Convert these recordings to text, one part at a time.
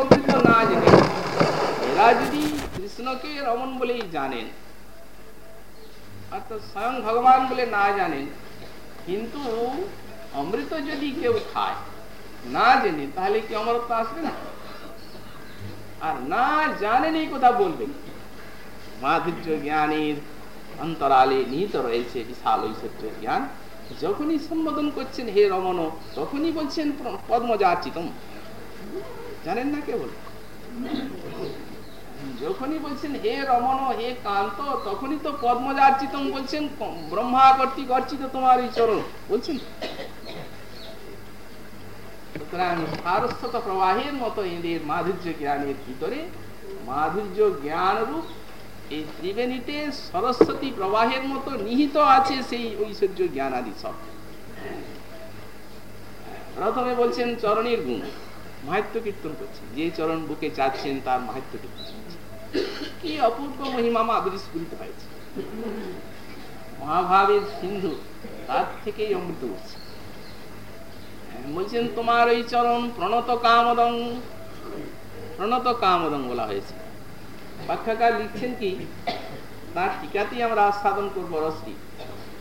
অমৃত না জেনে এরা যদি কৃষ্ণকে রমন বলেই জানেন, অর্থাৎ স্বয়ং ভগবান বলে না জানেন, কিন্তু অমৃত যদি কেউ খায়, না জেনে, তাহলে কি অমরত্ব আসবে না? আর না জানেন এই কথা বলবেন। মাধুর্য জ্ঞানের অন্তরালে নিহিত রয়েছে বিশাল ঐশ্বর্য জ্ঞান। যখনই সম্বোধন করছেন, হে রমন তখনই বলছেন পদ্মজাচিতম জানেন না কে বলে যখনই বলছেন, হে রমন হে কান্ত তখনই তো পদ্মজার্চিতম বলছেন ব্রহ্মা কর্তৃক অর্চিত তোমার এই চরণ বলছেন। প্রবাহের মতো এদের মাধুর্য জ্ঞানের ভিতরে মাধুর্য জ্ঞান রূপ এই ত্রিবেণীতে সরস্বতী প্রবাহের মতো নিহিত আছে সেই ঐশ্বর্য জ্ঞান আদি সব। প্রথমে বলছেন চরণের গুণ। মাহাত্য কীর্তন করছেন। যে চরণ বুকে চাচ্ছেন তার মাহাত্য কীর্তন কি অপূর্ব মহিমা মাধুরী স্ফুরিত হয়েছে। মহাভাবের সিন্ধু তার থেকেই অমৃত উঠছে বলছেন, তোমার ওই চরণ প্রণত কামদং প্রণত কামদং বলা হয়েছে। ব্যাখ্যাকার লিখছেন কি, তার টিকাতেই আমরা আস্বাদন করব রসটি।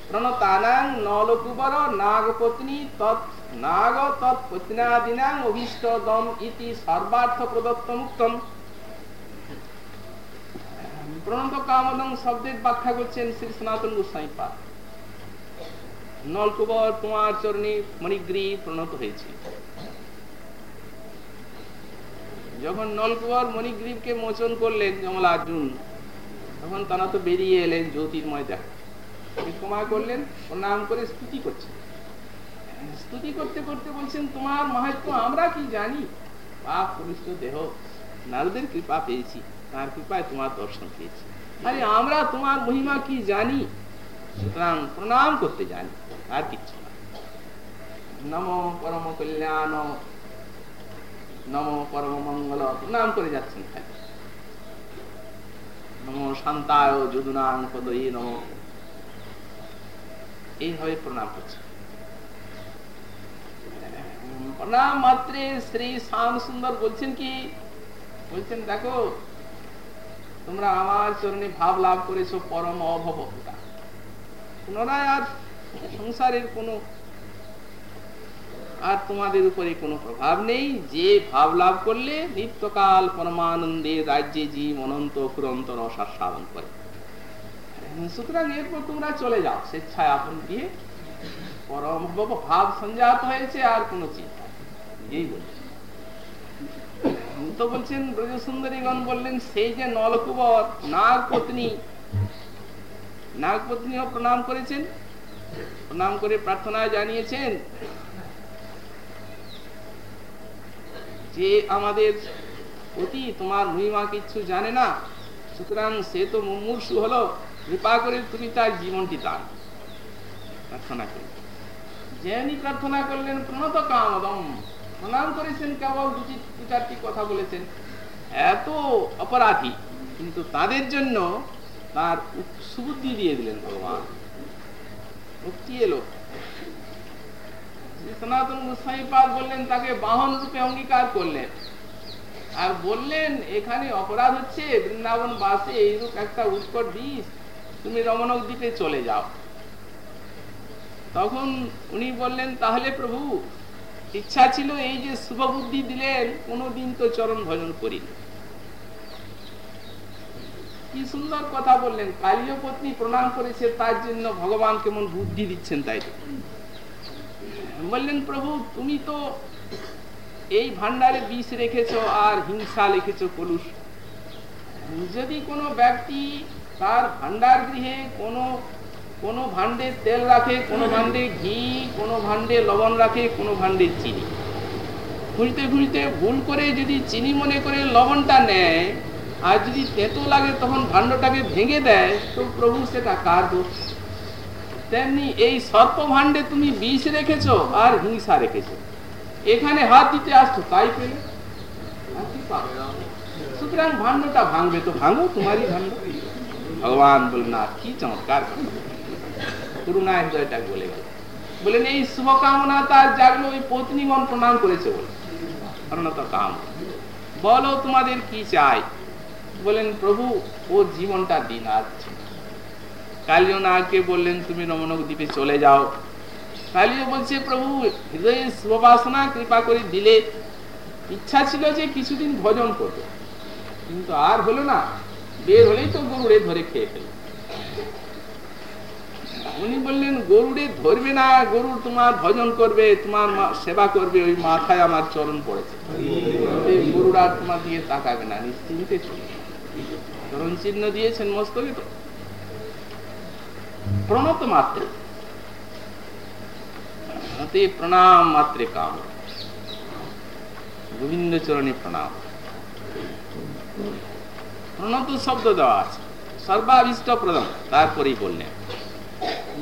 প্রণতানাং নলকুবর নাগপত্নী তৎ পাঠ নলকুবর তোমার চরণে মণিগ্রী যখন মোচন করলেন কমলার্জুন তখন তারা তো বেরিয়ে এলেন জ্যোতির্ময় দেখা ক্ষমা করলেন, প্রণাম করে স্তুতি করছেন। স্তুতি করতে করতে বলছেন, তোমার মাহাত্ম আমরা কি জানি? পাপ পুরুষ দেহ, নারদের কৃপা পেয়েছি, তার কৃপায় তোমার দর্শন পেয়েছি। আরে, আমরা তোমার মহিমা কি জানি? সুতরাং প্রণাম করতে জানি, আর কিচ্ছু না। নম পরম কল্যাণ, নম পরম মঙ্গল, প্রণাম করে যাচ্ছেন খালি নম শান্তায় যদুনাং পদই নম এইভাবে প্রণাম করছে। প্রণাম মাত্রে শ্রী শ্যাম সুন্দর বলছেন কি? বলছেন, দেখো, তোমরা আমার চরণে ভাব লাভ করেছ পরম অভব পুনরায় আর সংসারের কোনো আর তোমাদের উপরে কোনো প্রভাব নেই। যে ভাব লাভ করলে নিত্যকাল পরমানন্দে রাজ্যে জীব অনন্ত ফুরন্ত সাধন করে। সুতরাং এরপর তোমরা চলে যাও। স্বেচ্ছায় আপন দিয়ে পরম ভাব সঞ্জাত হয়েছে, আর কোনো চিন্তা এই তো বলছেন বললেন সেই যে নলকুবর নাগ পত্নী নাগ পত্নীও প্রণাম করেছেন? প্রণাম করে প্রার্থনা জানিয়েছেন যে আমাদের অতি তোমার মহিমা কিছু জানে না, সুতরাং সে তো মুমূর্ষু হলো, কৃপা করে তুমি তার জীবনটি দান। প্রার্থনা করলেন যেমনি প্রার্থনা করলেন, প্রণত কামদম। প্রণাম করেছেন কেবল দুটি দু চারটি কথা বলেছেন। এত অপরাধী, কিন্তু তাদের জন্য তার সুবুদ্ধি দিয়ে দিলেন ভগবান। মুক্তি এলো। সনাতন গোস্বাই পাল বললেন, তাকে বাহন রূপে অঙ্গীকার করলেন। আর বললেন, এখানে অপরাধ হচ্ছে, বৃন্দাবন বাসে এইরূপ একটা উৎকট দিস তুমি রমণক দ্বীপে চলে যাও। তখন উনি বললেন, তাহলে প্রভু ইচ্ছা ছিল এই যে শুভ বুদ্ধি দিলেন, কোনোদিন তো চরণ ভজন করি কি সুন্দর কথা বললেন, কালীয় পত্নী প্রণাম করেছে, তার জন্য ভগবান কেমন বুদ্ধি দিচ্ছেন তাই বললেন, প্রভু, তুমি তো এই ভান্ডারে বিষ রেখেছ আর হিংসা লিখেছ কলুষ। যদি কোনো ব্যক্তি তার ভান্ডার গৃহে কোনো কোনো ভান্ডে তেল রাখে, কোনো ভান্ডে ঘি, কোনো ভান্ডে লবণ রাখে, কোনো ভান্ডে চিনি। খুঁজতে খুঁজতে ভুল করে যদি চিনি মনে করে লবণটা নেয়, আর যদি তেতো লাগে তখন ভাণ্ডটাকে ভেঙে দেয়, তো প্রভু সেটা কার দোষ? তেমনি এই সর্প ভাণ্ডে তুমি বিষ রেখেছো আর হিংসা রেখেছো। এখানে হাত দিতে আসছো, তাই পেলে? সুতরাং ভাণ্ডটা ভাঙবে তো ভাঙো তোমারই ভাণ্ড। ভগবান বললেন না কি চমৎকার করুণা হৃদয়টা বলে গেল। বলেন, এই শুভকামনা তার জাগলো ওই পত্নীগণ প্রণাম করেছে বলে। বলো তোমাদের কি চাই? বলেন, প্রভু ওর জীবনটা দিন আছে কালিও নাগকে বললেন, তুমি রমণক দ্বীপে চলে যাও। কালিও বলছে, প্রভু, হৃদয়ে শুভবাসনা কৃপা করে দিলে। ইচ্ছা ছিল যে কিছুদিন ভজন করবে। কিন্তু আর হলো না। বের হলেই তো গরুড়ে ধরে খেয়ে ফেল উনি বললেন, গরুড়ে ধরবে না, গরু তোমার ভজন করবে, তোমার সেবা করবে, ওই মাথায় আমার চরণ পড়েছে। গরুরা তোমার দিকে তাকাবে না, নিশ্চিন্তে চলে চরণ চিহ্ন দিয়েছেন মস্তকে। প্রণত মাত্রে। প্রণাম মাত্রে কাম। গোবিন্দ চরণে প্রণাম। প্রণত শব্দ দেওয়া আছে। সর্বাভিষ্ট প্রদান তারপরেই বললেন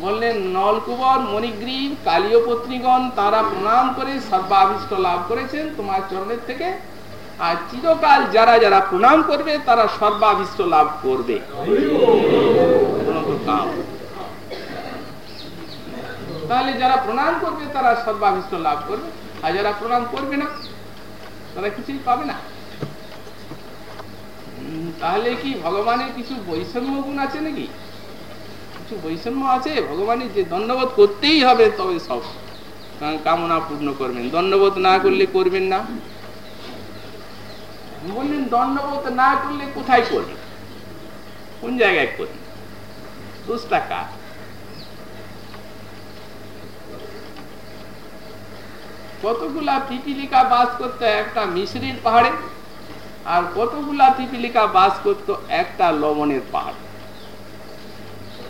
বললেন, নলকুবর, মণিগ্রীব কালীয় পত্নীগণ তারা প্রণাম করে সর্বাভিষ্ট লাভ করেছেন তোমার চরণের থেকে। আর চিরকাল যারা যারা প্রণাম করবে, তারা সর্বাভিষ্ট লাভ করবে। তাহলে যারা প্রণাম করবে, তারা সর্বাভিষ্ট লাভ করবে। আর যারা প্রণাম করবে না, তারা কিছুই পাবে না। তাহলে কি ভগবানের কিছু বৈষম্য গুণ আছে নাকি? কিছু বৈষম্য আছে, ভগবানের যে দণ্ডবোধ করতেই হবে, তবে সব কামনা পূর্ণ করবেন। দণ্ডবোধ না করলে করবেন না। বললেন, দণ্ডবোধ না করলে কোথায় করবেন কোন জায়গায় করবেন দোষটা কার? কতগুলা পিপিলিকা বাস করতো একটা মিশরির পাহাড়ে, আর কতগুলা পিপিলিকা বাস করতো একটা লবণের পাহাড়ে?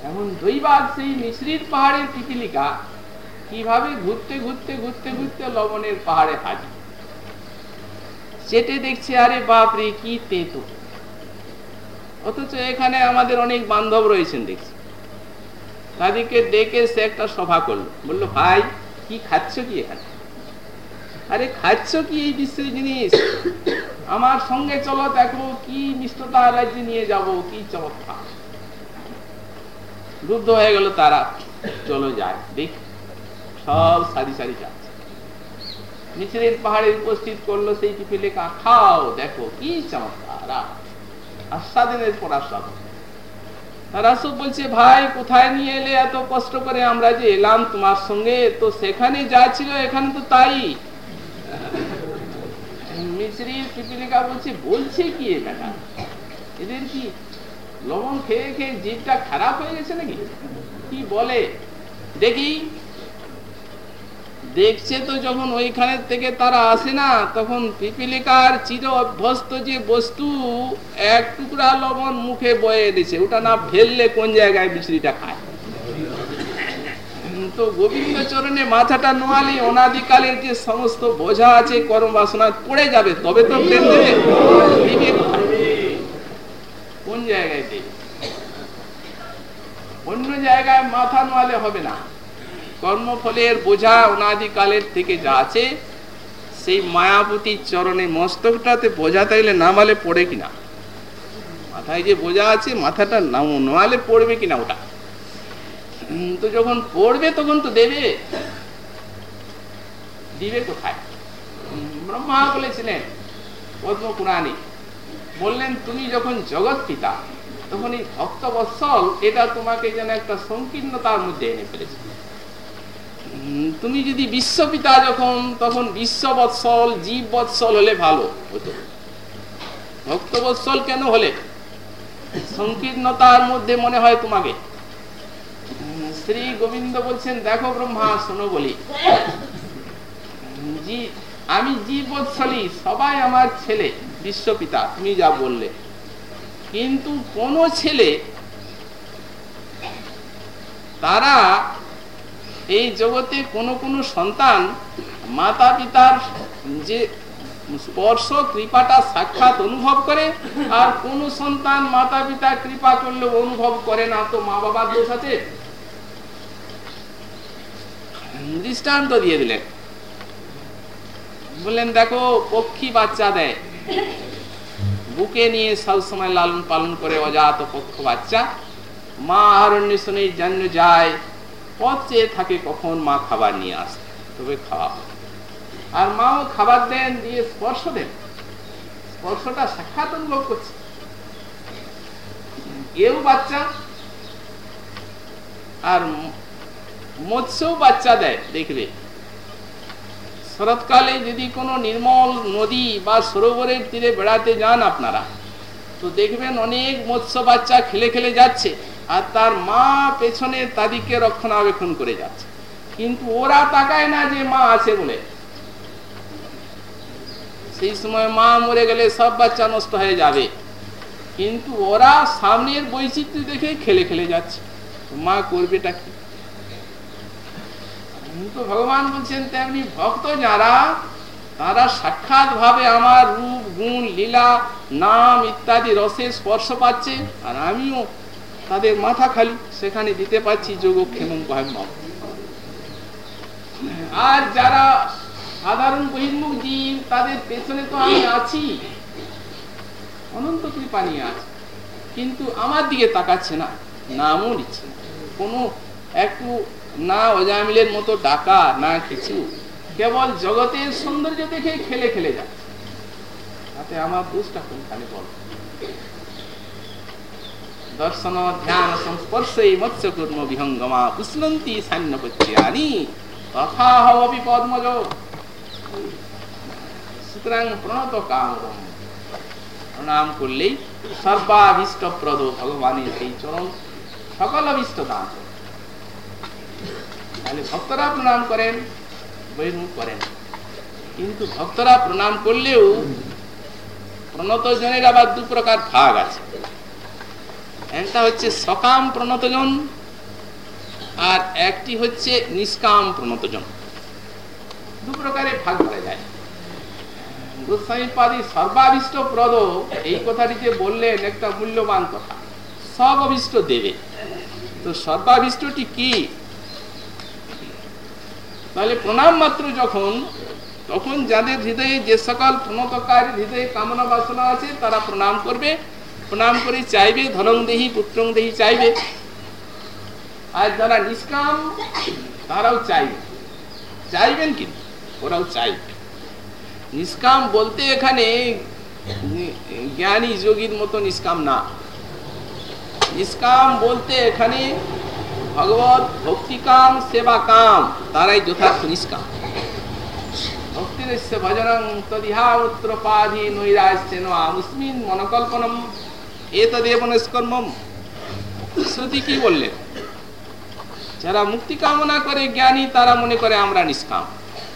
এখন দুইবার সেই মিশ্রির পাহাড়ের পিপিলিকা, কীভাবে ঘুরতে ঘুরতে ঘুরতে ঘুরতে লবণের পাহাড়ে হাজির চেটে দেখছে, আরে বাপরে কি তেতো। অথচ এখানে আমাদের অনেক বান্ধব রয়েছেন, দেখছি। তাদেরকে ডেকে সে একটা সভা করল। বলল, ভাই, কি খাচ্ছ কি এখানে? আরে, খাচ্ছ কি এই বিশ্বের জিনিস? আমার সঙ্গে চলো দেখো, কি মিষ্টতা রাজ্যে নিয়ে যাব, কি চমৎকার। রুদ্ধ হয়ে গেল, তারা চলো যায়। দেখ, সব সারি সারি যাচ্ছে। মিছিলের পাহাড়ে উপস্থিত করল সেই পিপিলিকা খাও, দেখো, কি চমৎকার আস্বাদিনের পর আস্বাদ বলছে, ভাই, কোথায় নিয়ে এলে এত কষ্ট করে আমরা যে এলাম তোমার সঙ্গে? তো সেখানে যা ছিল, এখানে তো তাই। মিশ্রির পিপিলিকা বলছে বলছে কি এদের কি লবণ খেয়ে খেয়ে জিভটা খারাপ হয়ে গেছে নাকি? কি বলে? দেখি। দেখছে তো যখন ওইখানে থেকে তারা আসে না, তখন পিপিলিকার চির অভ্যস্ত যে বস্তু এক টুকরা লবণ মুখে বয়ে দিছে। ওটা না ফেললে কোন জায়গায় মিশ্রিটা খায়? তো গোবিন্দ চরণে মাথাটা নোয়ালি অনাদিকালের যে সমস্ত বোঝা আছে কর্ম বাসনা পড়ে যাবে। তবে তো কোন জায়গায় দেবে অন্য জায়গায় মাথা নোয়ালে হবে না। কর্মফলের বোঝা অনাদিকালের থেকে যা আছে, সেই চরণে মস্তকটাতে বোঝা নামালে পড়ে কিনা? মাথায় যে বোঝা আছে, মাথাটা নোয়ালে পড়বে কিনা ওটা? তো যখন পড়বে, তখন তো দেবে। দিবে কোথায়? ব্রহ্মা বলেছিলেন পদ্ম বললেন, তুমি যখন জগৎ পিতা তখন এই ভক্ত বৎসল, এটা তোমাকে যেন একটা সংকীর্ণতার মধ্যে এনে ফেলেছে। তুমি যদি বিশ্বপিতা যখন, তখন বিশ্ব বৎসল, জীব বৎসল হলে ভালো হতো। ভক্ত বৎসল কেন হলে? সংকীর্ণতার মধ্যে মনে হয় তোমাকে। শ্রী গোবিন্দ বলছেন, দেখো ব্রহ্মা, শোনো বলি। আমি জীবৎসলী সবাই আমার ছেলে। বিশ্বপিতা তুমি যা বললে। কিন্তু কোন ছেলে তারা এই জগতে কোন কোন সন্তান মাতা পিতার যে স্পর্শ, কৃপাটা সাক্ষাৎ অনুভব করে, আর কোন সন্তান মাতা পিতা কৃপা করলে অনুভব করে না, তো মা বাবার দোষ আছে? দৃষ্টান্ত দিয়ে দিলেন। বললেন, দেখো, পক্ষী বাচ্চা দেয়। বুকে নিয়ে সবসময় লালন পালন করে অজাত পক্ষ বাচ্চা। মা আরণ্যের জন্য যায়, পথ থাকে কখন মা খাবার নিয়ে আসে তবে খাওয়া আর মাও খাবার দেন, দিয়ে স্পর্শ দেন। স্পর্শটা সাক্ষাৎ অনুভব করছে। এও বাচ্চা। আর মৎস্যও বাচ্চা দেয়, দেখবে। শরৎকালে যদি কোনো নির্মল নদী বা সরোবরের তীরে বেড়াতে যান আপনারা, তো দেখবেন অনেক মৎস্য বাচ্চা খেলে খেলে যাচ্ছে আর তার মা পেছনে তাদেরকে রক্ষণাবেক্ষণ করে যাচ্ছে। কিন্তু ওরা তাকায় না যে মা আছে বলে। সেই সময় মা মরে গেলে সব বাচ্চা নষ্ট হয়ে যাবে। কিন্তু ওরা সামনের বৈচিত্র্য দেখে খেলে খেলে যাচ্ছে। মা করবেটা কি? কিন্তু ভগবান বলছেন, তেমনি ভক্ত যারা, তারা সাক্ষাৎ ভাবে আমার রূপ, গুণ, লীলা, নাম ইত্যাদি রসের স্পর্শ পাচ্ছে, আর আমিও তাদের মাথা খালি, সেখানে দিতে পারছি যোগক্ষেম আর যারা সাধারণ বহির্মুখ জীব, তাদের পেছনে তো আমি আছি, অনন্ত কৃপা নিয়ে আছে, কিন্তু আমার দিকে তাকাচ্ছে না, নামও নিচ্ছে না। কোনো একটু না অজামিলের মতো ডাকা, না কিছু। কেবল জগতের সৌন্দর্য দেখে খেলে খেলে যাচ্ছে। তাতে আমার দোষটা কোনখানে বল দর্শন, ধ্যান, সংস্পর্শে মৎস্য কর্ম বিহঙ্গমা পুষ্ণন্তি সান্য পত্রিয়ানি তথা হবি পদ্মজ। সুতরাং প্রণত কামরম প্রণাম করলেই সর্বাভীষ্ট প্রদ ভগবানের সেই চরণ সকল অভীষ্ট দান তাহলে ভক্তরা প্রণাম করেন বহির্মুখ করেন। কিন্তু ভক্তরা প্রণাম করলেও প্রণত জনের আবার দু প্রকার ভাগ আছে। একটা হচ্ছে সকাম প্রণতজন আর একটি হচ্ছে নিষ্কাম প্রণতজন দু প্রকারে ভাগ করা যায়। গোস্বামীপাদি সর্বাভিষ্ট প্রদ এই কথাটি যে বললেন একটা মূল্যবান কথা। সব অভিষ্ট দেবে। তো সর্বাভিষ্টটি কি? তাহলে প্রণাম মাত্র যখন, তখন যাদের হৃদয়ে যে সকল প্রণতকার হৃদয়ে কামনা বাসনা আছে, তারা প্রণাম করবে। প্রণাম করে চাইবে, ধনং দেহি, পুত্রং দেহি চাইবে। আর যারা নিষ্কাম, তারাও চাইবে। চাইবেন কিন্তু ওরাও চাইবে। নিষ্কাম বলতে এখানে জ্ঞানী যোগীর মতো নিষ্কাম না। নিষ্কাম বলতে এখানে ভগবত ভক্তিকাম সেবা কাম তারাই যথার্থ নিষ্কাম। ভক্তিরস্য ভজনং তদিহাত্রপাধি নৈরাস্যেন মুসমিন মনকল্পনম, এতদেব নিষ্কর্মম শ্রুতি কি বললেন? যারা মুক্তি কামনা করে জ্ঞানী, তারা মনে করে আমরা নিষ্কাম।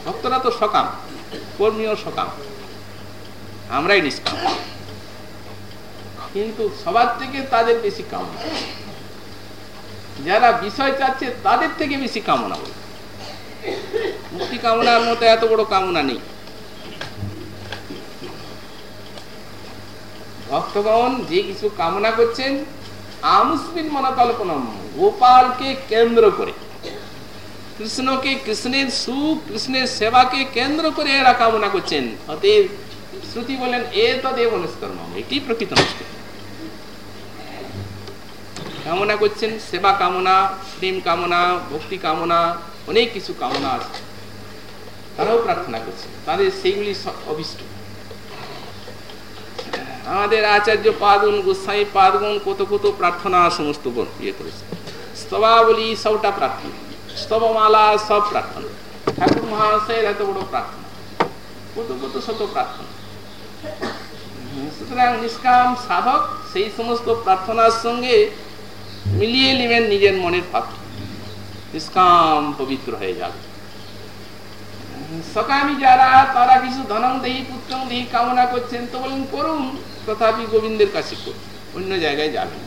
ভক্তরা তো সকাম কর্মীয় সকাম। আমরাই নিষ্কাম। কিন্তু সবার থেকে তাদের বেশি কামনা। যারা বিষয় চাচ্ছে, তাদের থেকে বেশি কামনা বলে মুক্তি কামনার মতো এত বড় কামনা নেই। ভক্তগণ যে কিছু কামনা করছেন আমুসমিন মনোকল্পনম, গোপালকে কেন্দ্র করে, কৃষ্ণকে, কৃষ্ণের সুখ, কৃষ্ণের সেবাকে কেন্দ্র করে এরা কামনা করছেন। অতএব শ্রুতি বলেন, এ তদেব অনুষ্কর্ম এটি প্রকৃত নষ্ট। কামনা করছেন, সেবা কামনা, প্রেম কামনা, ভক্তি কামনা, অনেক কিছু কামনা আছে। তারাও প্রার্থনা করছে, তাদের সেইগুলি অভিষ্ট। আমাদের আচার্য পাদুন গোসাই পাদগুন কত কত প্রার্থনা সমস্ত ইয়ে করেছে। স্তবাবলী সবটা প্রার্থনা, স্তবমালা সব প্রার্থনা, ঠাকুর মহাশয়ের এত বড় প্রার্থনা, কত কত শত প্রার্থনা। সুতরাং নিষ্কাম সাধক সেই সমস্ত প্রার্থনার সঙ্গে মিলিয়ে নেবেন নিজের মনের পাত্র নিষ্কাম পবিত্র হয়ে যাবে। সকামী যারা, তারা কিছু ধনং দেহি, পুত্রং দেহি কামনা করছেন। তো বলেন, করুন, তথাপি গোবিন্দের কাছে করুন, অন্য জায়গায় যাবেন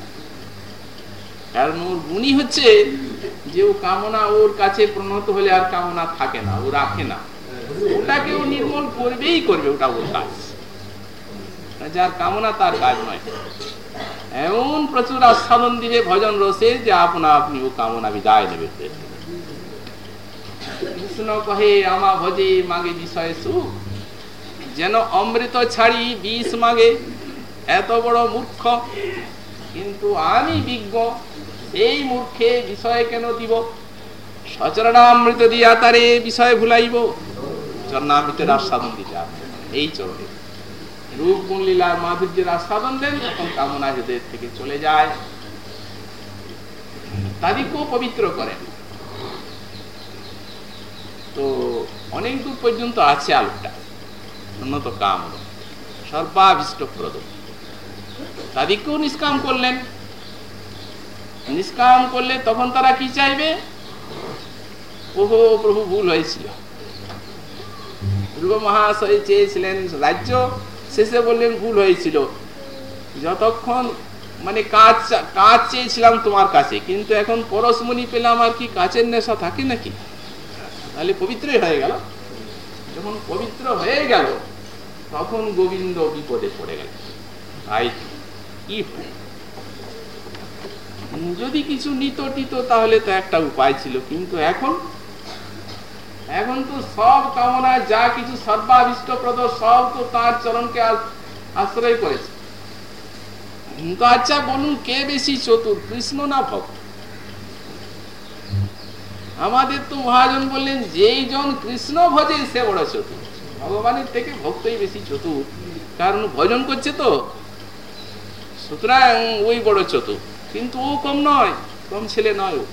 কারণ ওর গুণী হচ্ছে যে ও কামনা ওর কাছে প্রণত হলে আর কামনা থাকে না, ও রাখে না। ওটাকে ও নির্মূল করবেই করবে, ওটা ওর কাজ। যার কামনা তার কাজ নয়। এমন প্রচুর আস্বাদন দিবে ভজন রসে যে আপনা আপনি ও কামনা বিদায় নেবে। কৃষ্ণ কহে, আমা ভজে, মাগে বিষয় সুখ। যেন অমৃত ছাড়ি বিষ মাগে, এত বড় মূর্খ। কিন্তু আমি বিজ্ঞ এই মূর্খে বিষয় কেন দিব? সচরণামৃত দিয়া তারে বিষয় ভুলাইব। চরণামৃতের আস্বাদন দিতে এই চরণে রূপ গুণ লীলার মাধুর্যের আস্বাদন দেন, তখন কামনা হৃদয়ের থেকে চলে যায়। তাদেরকেও পবিত্র করেন। তো অনেক দূর পর্যন্ত আছে আলোকটা। উন্নত কাম। সর্বাভিষ্টপ্রদ। তাদেরকেও নিষ্কাম করলেন। নিষ্কাম করলে তখন তারা কি চাইবে? ওহো, প্রভু ভুল হয়েছিল। ধ্রুব মহাশয় চেয়েছিলেন রাজ্য শেষে বললেন, ভুল হয়েছিল। যতক্ষণ মানে কাজ কাজ চেয়েছিলাম তোমার কাছে, কিন্তু এখন পরশমণি পেলাম আর কি কাচের নেশা থাকে নাকি? তাহলে পবিত্রই হয়ে গেল। যখন পবিত্র হয়ে গেল, তখন গোবিন্দ বিপদে পড়ে গেল কি যদি কিছু নিত টিত তাহলে তো একটা উপায় ছিল, কিন্তু এখন এখন তো সব কামনা যা কিছু সর্বাভিষ্ট প্রদ সব তো তার চরণকে আশ্রয় করেছে। আচ্ছা বলুন, কে বেশি চতুর, কৃষ্ণ না ভক্ত? আমাদের তো মহাজন বললেন, যেই জন কৃষ্ণ ভজে সে বড় চতুর। ভগবানের থেকে ভক্তই বেশি চতুর। কারণ ভজন করছে তো। সুতরাং ওই বড় চতুর। কিন্তু ও কম নয়, কম ছেলে নয় ও।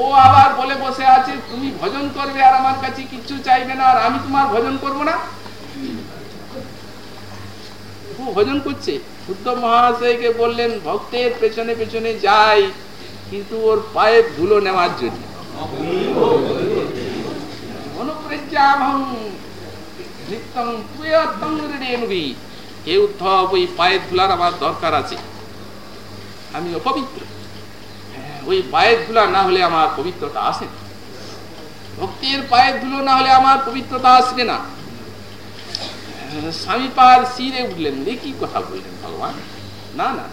ও আবার বলে বসে আছে, তুমি ভজন করবে আর আমার কাছে কিচ্ছু চাইবে না, আর আমি তোমার ভজন করব না? ও ভজন করছে। উত্তম মহাশয়কে বললেন, ভক্তের পেছনে পেছনে যাই, কিন্তু ওর পায়ে ধুলো নেওয়ার জন্য। ওই পায়ের ধুলার আমার দরকার আছে। আমি অপবিত্র। ওই পায়ের ধুলা না হলে আমার পবিত্রতা আসে ভক্তির পায়ের ধুলো না হলে আমার পবিত্রতা আসবে না। স্বামী পার শিরে উঠলেন কি কথা বললেন ভগবান? না না।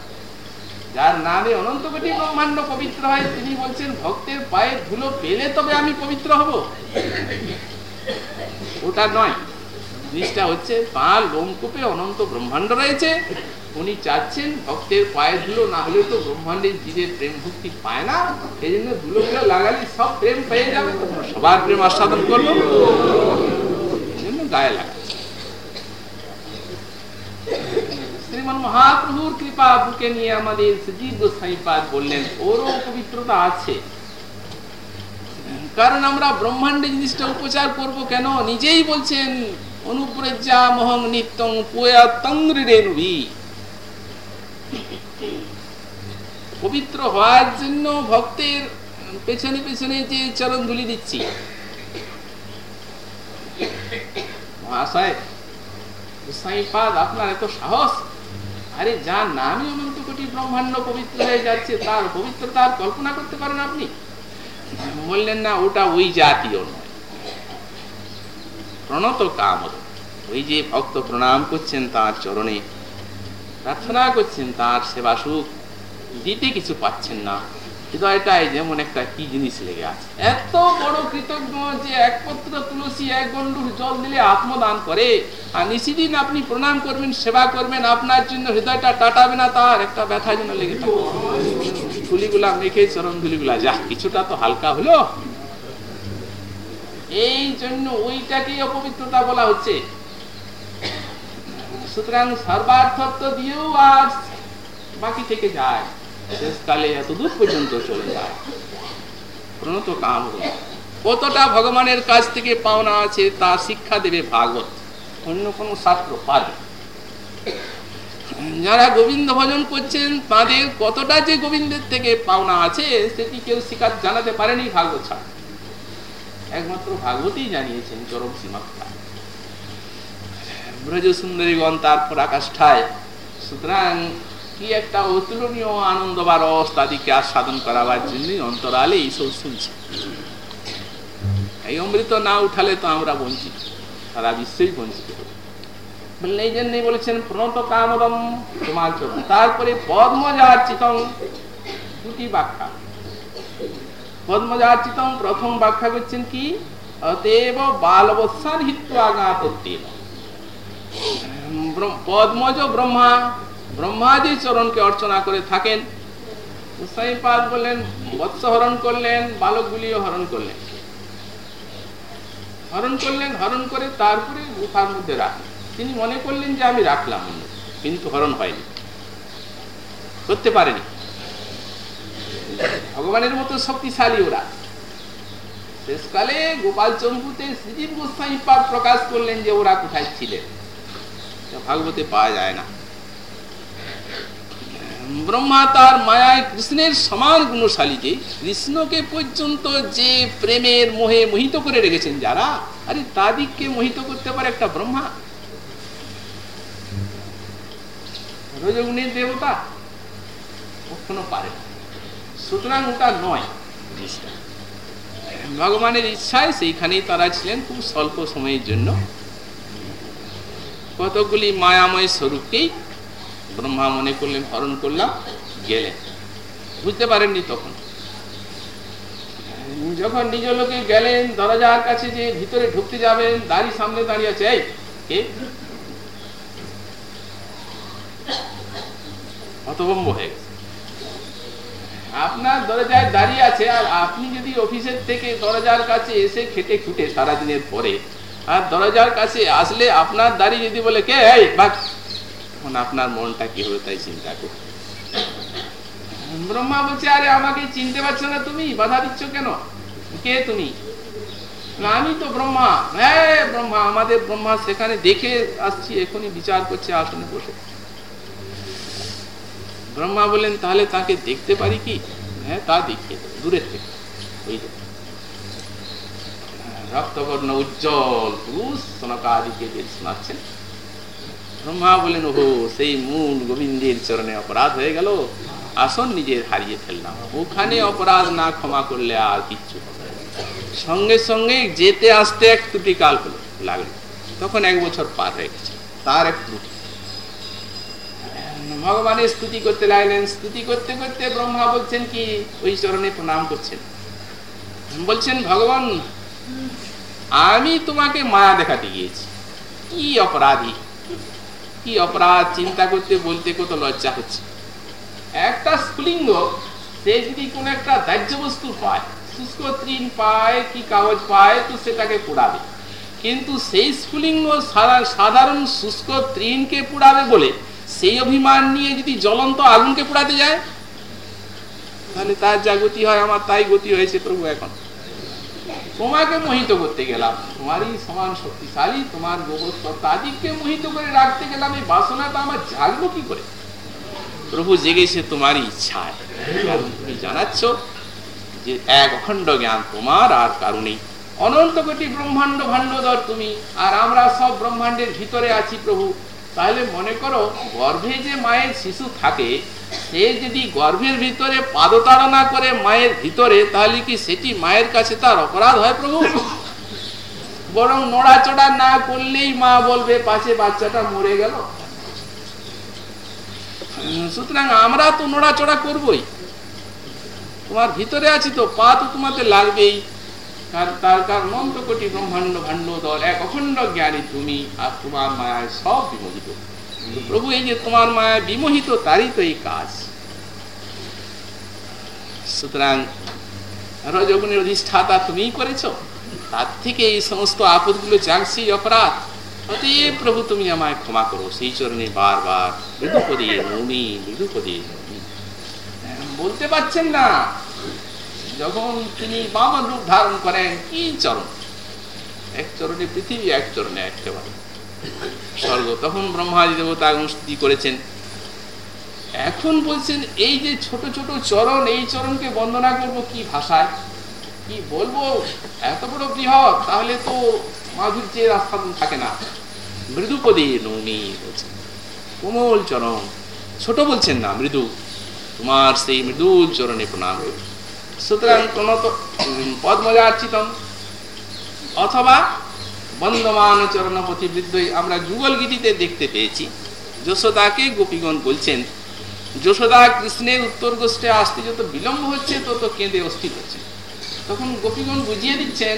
যার নামে অনন্ত কোটি ব্রহ্মাণ্ড পবিত্র হয়, তিনি বলছেন, ভক্তের পায়ের ধুলো পেলে তবে আমি পবিত্র হব। ওটা নয়। জিনিসটা হচ্ছে তাঁর লোমকূপে অনন্ত ব্রহ্মাণ্ড রয়েছে। উনি চাচ্ছেন ভক্তের পায়ে ধুলো, না হলে তো ব্রহ্মাণ্ডের জীবের প্রেম ভক্তি পায় না। এই জন্য ধুলো গুলো লাগালে সব প্রেম পেয়ে যাবে। সবার প্রেম আস্বাদন করব। এই জন্য গায়ে লাগা। শ্রীমান মহাপ্রভুর কৃপা বুকে নিয়ে আমাদের সজীব গোস্বাইপাদ বললেন, ওরও পবিত্রতা আছে। কারণ আমরা ব্রহ্মাণ্ডে জিনিসটা উপচার করব কেন? নিজেই বলছেন অনুপ্রজ্ঞা মহং নিত্যং পোয়া তংরিরেনুভি পবিত্র হওয়ার জন্য ভক্তের পেছনে পেছনে যে চরণ ধুলি দিচ্ছি। আপনার এত সাহস? আরে যার নামই অনন্ত কোটি ব্রহ্মাণ্ড পবিত্র হয়ে যাচ্ছে, তার পবিত্রতা আর কল্পনা করতে পারেন আপনি? বললেন না, ওটা ওই জাতীয় নয়। প্রণত কামদ ওই যে ভক্ত প্রণাম করছেন তার চরণে প্রার্থনা করছেন তার সেবা সুখ দিতে কিছু পাচ্ছেন না হৃদয়টায় যেমন একটা কি জিনিস লেগে আছে। এত বড় কৃতজ্ঞ যে এক পত্র তুলসী, এক গন্ডুর জল দিলে আত্মদান করে। আর নিশিদিন আপনি প্রণাম করবেন, সেবা করবেন, আপনার জন্য হৃদয়টা টাটাবে না তার, একটা ব্যথা যেন লেগে থাকে। ধুলিগুলা মেখে চরণ ধুলিগুলা যা, কিছুটা তো হালকা হলো। এই জন্য ওইটাকেই অপবিত্রতা বলা হচ্ছে। সুতরাং সর্বার্থত্ব দিয়েও আর বাকি থেকে যায়। শেষকালে এত দূর পর্যন্ত চলে যায়। প্রণত কাম কতটা ভগবানের কাছ থেকে পাওনা আছে তা শিক্ষা দেবে ভাগবত। অন্য কোনো শাস্ত্র পারবে যারা গোবিন্দ ভজন করছেন, তাদের কতটা যে গোবিন্দের থেকে পাওনা আছে, সেটি কেউ শিকার জানাতে পারেনি ভাগবত ছাড়া একমাত্র ভাগবতই জানিয়েছেন চরম সীমাক্তা ব্রজ সুন্দরীগণ তারপর আকাশঠায় সুতরাং কি একটা অতুলনীয় আনন্দ বা রস তাদেরকে আস্বাদন করাবার জন্যই অন্তরালে এইসব শুনছে। এই অমৃত না উঠালে তো আমরা বঞ্চিত, সারা বিশ্বই বঞ্চিত। বললেন এই জন্যই বলেছেন, প্রণত কামরম তোমার তারপরে চিতং দুটি পদ্মজার চিতং প্রথম ব্যাখ্যা করছেন কি, অতএব বালবৎসান হিত্বা গাতত্বেব পদ্মজ ব্রহ্মা, ব্রহ্মাদি চরণকে অর্চনা করে থাকেন। উসাইপাদ বললেন, বৎস হরণ করলেন, বালকগুলিও হরণ করলেন। হরণ করলেন, হরণ করে তারপরে গুফার মধ্যে রাখলেন। তিনি মনে করলেন যে আমি রাখলাম কিন্তু হরণ হয়নি। করতে পারেনি। ভগবানের মতো শক্তিশালী ওরা। শেষকালে গোপাল চম্পুতে শ্রীজীব গোস্বামী পাক প্রকাশ করলেন যে ওরা কোথায় ছিলেন। ভাগবতে পাওয়া যায় না ব্রহ্মা তার মায়ায় কৃষ্ণের সমান গুণশালী যে কৃষ্ণকে পর্যন্ত যে প্রেমের মোহে মোহিত করে রেখেছেন যারা আরে তাদিককে মোহিত করতে পারে একটা ব্রহ্মা রজগুণের দেবতা কখনো পারে সুতরাং ওটা নয় ভগবানের ইচ্ছায় সেইখানেই তারা ছিলেন খুব স্বল্প সময়ের জন্য কতগুলি মায়াময় স্বরূপকেই ব্রহ্মা মনে করলেন, হরণ করলাম, গেলেন। বুঝতে পারেননি তখন। যখন নিজ লোকে গেলেন, দরজার কাছে যে ভিতরে ঢুকতে যাবেন দাঁড়ি সামনে দাঁড়িয়ে আছে, এই, কে? হতভম্ব হয়ে গেছে। আপনার দরজায় দাঁড়িয়ে আছে, আর আপনি যদি অফিসের থেকে দরজার কাছে এসে খেটে খুটে সারাদিনের পরে আর দরজার কাছে আসলে আপনার দাঁড়িয়ে যদি বলে, কে? এই তখন আপনার মনটা কি হবে তাই চিন্তা করুন। ব্রহ্মা বলছে, আরে, আমাকে চিনতে পারছ না তুমি? বাধা দিচ্ছ কেন? কে তুমি? আমি তো ব্রহ্মা। হ্যাঁ ব্রহ্মা, আমাদের ব্রহ্মা সেখানে দেখে আসছি, এখনই বিচার করছে, আসনে বসে। ব্রহ্মা বলেন তাহলে তাকে দেখতে পারি কি? হ্যাঁ তা দেখিয়ে দূরের থেকে। ওই রক্তবর্ণ উজ্জ্বল সনকাদিকে শোনাচ্ছেন ব্রহ্মা বলেন ওহো সেই মূল গোবিন্দের চরণে অপরাধ হয়ে গেল আসন নিজের হারিয়ে ফেললাম ওখানে অপরাধ না ক্ষমা করলে আর কিচ্ছু সঙ্গে সঙ্গে যেতে আসতে এক ত্রুটি কাল হলো লাগল তখন এক বছর পার হয়ে গেছে তার এক ত্রুটি ভগবানের স্তুতি করতে লাগলেন স্তুতি করতে করতে ব্রহ্মা বলছেন কি ওই চরণে প্রণাম করছেন বলছেন ভগবান আমি তোমাকে মায়া দেখাতে গিয়েছি। কি অপরাধী? কি অপরাধ চিন্তা করতে বলতে কত লজ্জা হচ্ছে। একটা স্ফুলিঙ্গ, সে যদি কোন একটা দাহ্য বস্তু পায়, শুষ্ক তৃণ পায়, কি কাগজ পায়, তো সেটাকে পোড়াবে। কিন্তু সেই স্ফুলিঙ্গ সাধারণ শুষ্ক তৃণকে পোড়াবে বলে সেই অভিমান নিয়ে যদি জ্বলন্ত আগুনকে পোড়াতে যায়, তাহলে তার যা গতি হয়, আমার তাই গতি হয়েছে প্রভু এখন। তোমাকে মোহিত করতে গেলাম। তোমারই সমান শক্তিশালী, তোমার গোবর আদিককে মোহিত করে রাখতে গেলাম, এই বাসনাটা আমার জাগলো কি করে? প্রভু জেগেছে তোমারই ইচ্ছায়। তুমি জানাচ্ছ যে এক অখণ্ড জ্ঞান তোমার আর কারণেই অনন্ত কোটি ব্রহ্মাণ্ড ভাণ্ডধর তুমি, আর আমরা সব ব্রহ্মাণ্ডের ভিতরে আছি প্রভু। তাহলে মনে করো, গর্ভে যে মায়ের শিশু থাকে সে যদি গর্ভের ভিতরে পাদতাড়না করে মায়ের ভিতরে, তাহলে কি সেটি মায়ের কাছে তার অপরাধ হয় প্রভু? বরং নড়াচড়া না করলেই মা বলবে পাশে বাচ্চাটা মরে গেল। সুতরাং আমরা তো নড়াচড়া করবই। তোমার ভিতরে আছি তো, পা তো তোমাদের লাগবেই। তার কারণ অনন্ত কোটি ব্রহ্মাণ্ড ভাণ্ড দল এক অখণ্ড জ্ঞানী তুমি আর তোমার মায়ায় সব বিমোহিত। প্রভু, এই যে তোমার মায়ায় বিমোহিত, তারই তো এই কাজ। সুতরাং রজগুণের অধিষ্ঠাতা তুমিই করেছ। তার থেকে এই সমস্ত আপদগুলো জাগছি অপরাধ। অতএব প্রভু, তুমি আমায় ক্ষমা করো। সেই চরণে বারবার মৃদুপদে নৌমি মৃদুপদে বলতে পারছেন না। যখন তিনি বামন রূপ ধারণ করেন, কি চরণ? এক চরণে পৃথিবী, এক চরণে একেবারে। স্বর্গ। তখন ব্রহ্মাদি দেবতা স্তুতি করেছেন। এখন বলছেন, এই যে ছোট ছোট চরণ, এই চরণকে বন্দনা করব কি ভাষায়? কি বলব? এত বড় বৃহৎ, তাহলে তো মাধুর্যের আস্থাপন থাকে না। মৃদুপদে নৌমি বলছেন কোমল চরণ। ছোট বলছেন না, মৃদু। তোমার সেই মৃদুল চরণে প্রণাম সুতরাং কোন পদ্মজার্চিতম। অথবা বন্দমান চরণ প্রতিবৃদ্ধই আমরা যুগল গীতিতে দেখতে পেয়েছি। যশোদাকে গোপীগণ বলছেন, যশোদা কৃষ্ণের উত্তর গোষ্ঠে আসতে যত বিলম্ব হচ্ছে, তত কেঁদে অস্থির হচ্ছে। তখন গোপীগণ বুঝিয়ে দিচ্ছেন,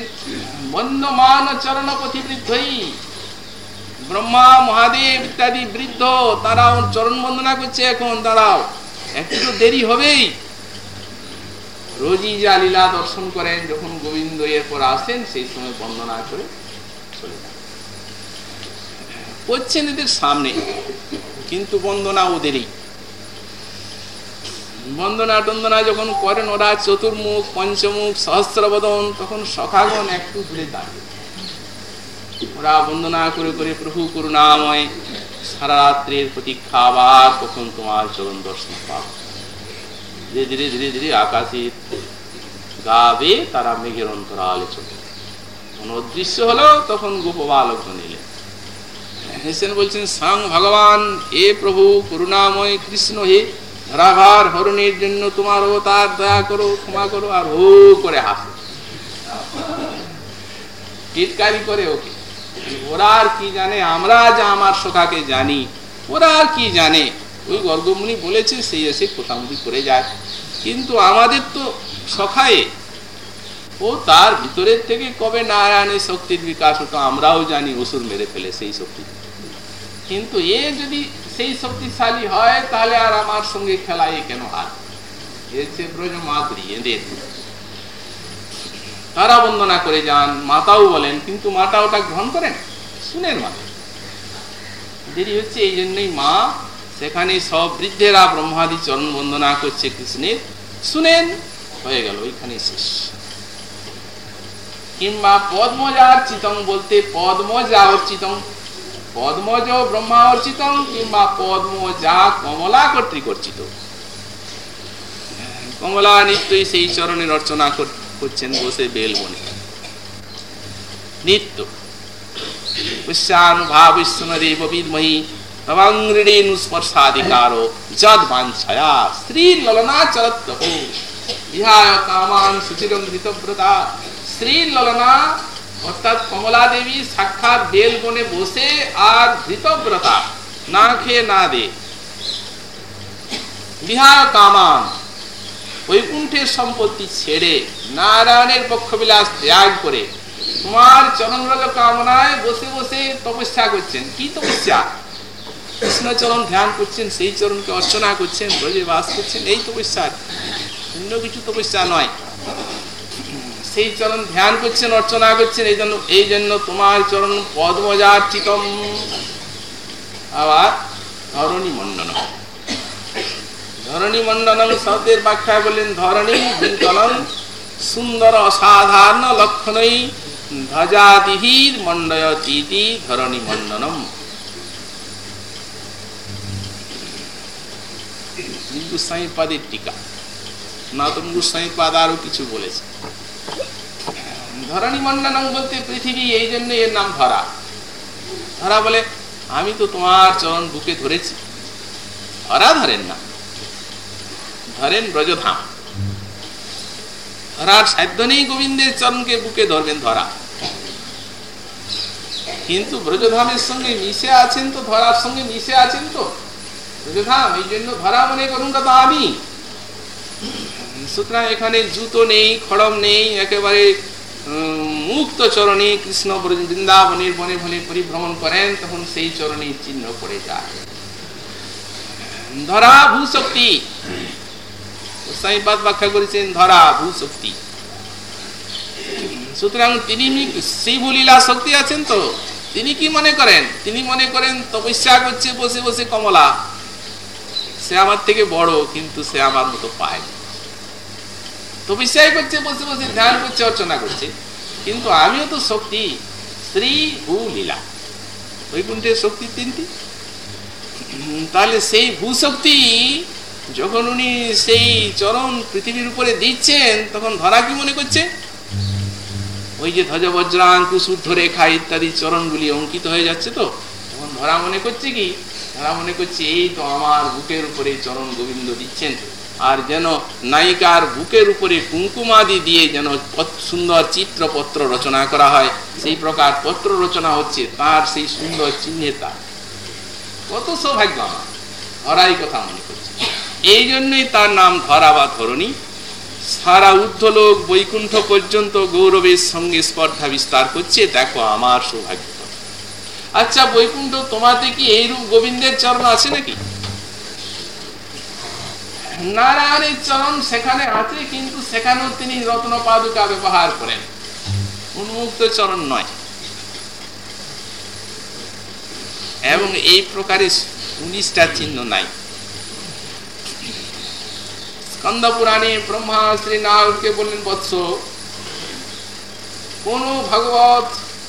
বন্দমান চরণ প্রতিবৃদ্ধই ব্রহ্মা, মহাদেব ইত্যাদি বৃদ্ধ, তারাও চরণ বন্দনা করছে এখন তারাও একটু তো দেরি হবেই। রোজই যা লীলা দর্শন করেন, যখন গোবিন্দ এরপর আসেন, সেই সময় বন্দনা করে করছেন এদের সামনে। কিন্তু বন্দনা ওদেরই বন্দনা টন্দনা যখন করেন, ওরা চতুর্মুখ, পঞ্চমুখ, সহস্রবদন, তখন সখাগণ একটু দূরে দাঁড়িয়ে। ওরা বন্দনা করে করে, প্রভু, করুণাময়, সারা রাত্রের প্রতীক্ষা, আবার কখন তোমার চরণ দর্শন পাব? ধীরে ধীরে ধীরে ধীরে আকাশে গাবে তারা মেঘের অন্তরালে চলে অদৃশ্য হলো তখন গোপবালক নিলেন হেসেন বলছেন, সাং ভগবান, হে প্রভু, করুণাময় কৃষ্ণ, হে ধরাভার হরণের জন্য তোমার অবতার দয়া করো, ক্ষমা করো, আর ও করে হাসে। টিটকারি করে ওকে। ওরা আর কি জানে? আমরা যা আমার সখাকে জানি, ওরা আর কি জানে? ওই গর্গমুনি বলেছে, সেই এসে কোথামুখি করে যায়। কিন্তু আমাদের তো সখায়ে, ও তার ভিতরের থেকে কবে নারায়ণের শক্তির বিকাশ হতো, আমরাও জানি, অসুর মেরে ফেলে সেই শক্তি কিন্তু এ যদি সেই শক্তিশালী হয়, তাহলে আর আমার সঙ্গে খেলায় কেন হার এসে ব্রজ মাতৃ এদের তারা বন্দনা করে যান, মাতাও বলেন, কিন্তু মাতা ওটা গ্রহণ করেন? শুনেন মাতা। দেরি হচ্ছে, এই জন্যই মা, সেখানে সব বৃদ্ধেরা ব্রহ্মাদি চরণ বন্দনা করছে কৃষ্ণের। শুনেন, হয়ে গেল, ওইখানে শেষ। কিংবা পদ্মজা অর্চিতং বলতে পদ্মজা অর্চিতং পদ্মজ ব্রহ্মা অর্চিতং কিংবা পদ্মজা কমলা কর্তৃক অর্চিত। কমলা নিত্যই সেই চরণের অর্চনা করছেন বসে বেল বনে নিত্য চরত্ব ইহায় কামান সুচিরং ধৃতব্রতা শ্রী ললনা অর্থাৎ কমলা দেবী সাক্ষাৎ বেল বনে বসে আর ধৃতব্রতা না খেয়ে না দে। বিহায় কামান বৈকুণ্ঠের সম্পত্তি ছেড়ে নারায়ণের পক্ষবিলাস ত্যাগ করে তোমার চরণরজ কামনায় বসে বসে তপস্যা করছেন। কি তপস্যা? কৃষ্ণচরণ ধ্যান করছেন, সেই চরণকে অর্চনা করছেন বাস করছেন, এই তপস্যা অন্য কিছু তপস্যা নয়। সেই চরণ ধ্যান করছেন, অর্চনা করছেন, এই জন্য এই জন্য তোমার চরণ পদ্মজার চিতম আবার ধরণী মন্ডন ধরণী মন্ডনম শব্দের ব্যাখ্যায় বললেন, ধরণী বিকলন সুন্দর অসাধারণ লক্ষণই ধ্বজাদিহির মণ্ডয়তীতি ধরণী মন্ডনম গোস্বাই পাদের টিকা। নতুন গোস্বাই পাদ আরও কিছু বলেছে। ধরণী মন্ডনম বলতে পৃথিবী, এই জন্য এর নাম ধরা। ধরা বলে, আমি তো তোমার চরণ বুকে ধরেছি। ধরা ধরেন না। ধরেন ব্রজধাম। ধরার সাধ্য নেই গোবিন্দের চরণকে বুকে ধরবেন ধরা। কিন্তু ব্রজধামের সঙ্গে মিশে আছেন তো, ধরার সঙ্গে মিশে আছেন তো। ব্রজধাম, এই জন্য ধরা মনে করুন তো আমি। সুতরাং এখানে জুতো নেই, খড়ম নেই, একেবারে মুক্ত চরণে কৃষ্ণ বৃন্দাবনের বনে বনে পরিভ্রমণ করেন, তখন সেই চরণে চিহ্ন পড়ে যায়। ধরা ভূশক্তি। সাইপাত ব্যাখ্যা করেছেন, ধরা ভূশক্তি। সুতরাং তিনি শ্রীভূলীলা শক্তি আছেন তো? তিনি কি মনে করেন? তিনি মনে করেন, তপস্যা করছে, বসে বসে কমলা। সে আমার থেকে বড়, কিন্তু সে আমার মতো পায় তপস্যাই করছে বসে বসে ধ্যান করছে, অর্চনা করছে। কিন্তু আমিও তো শক্তি শ্রী ভূ লীলা। বৈকুণ্ঠের শক্তি তিনটি। তাহলে সেই ভূশক্তি যখন উনি সেই চরণ পৃথিবীর উপরে দিচ্ছেন, তখন ধরা কি মনে করছে? ওই যে ধ্বজ বজ্রাঙ্কুশ রেখা ইত্যাদি চরণগুলি অঙ্কিত হয়ে যাচ্ছে তো। তখন ধরা মনে করছে কি? ধরা মনে করছে, এই তো আমার বুকের উপরে চরণ গোবিন্দ দিচ্ছেন। আর যেন নায়িকার বুকের উপরে কুঙ্কুমাদি দিয়ে যেন সুন্দর চিত্রপত্র রচনা করা হয়। সেই প্রকার পত্র রচনা হচ্ছে তার সেই সুন্দর চিহ্নেতা কত সৌভাগ্য আমার ধরাই কথা মনে করছে। এই জন্যই তার নাম ধরা বা ধরণী। সারা ঊর্ধ্বলোক বৈকুণ্ঠ পর্যন্ত গৌরবের সঙ্গে স্পর্ধা বিস্তার করছে, দেখো আমার সৌভাগ্য। আচ্ছা বৈকুণ্ঠ, তোমাতে কি এইরূপ গোবিন্দের চরণ আছে নাকি? নারায়ণের চরণ সেখানে আছে, কিন্তু সেখানেও তিনি রত্ন পাদুকা ব্যবহার করেন। উন্মুক্ত চরণ নয়। এবং এই প্রকারে উনিশটা চিহ্ন নাই। স্কন্দ পুরাণে ব্রহ্মা শ্রী নারদকে বললেন, বৎস, কোন ভগবত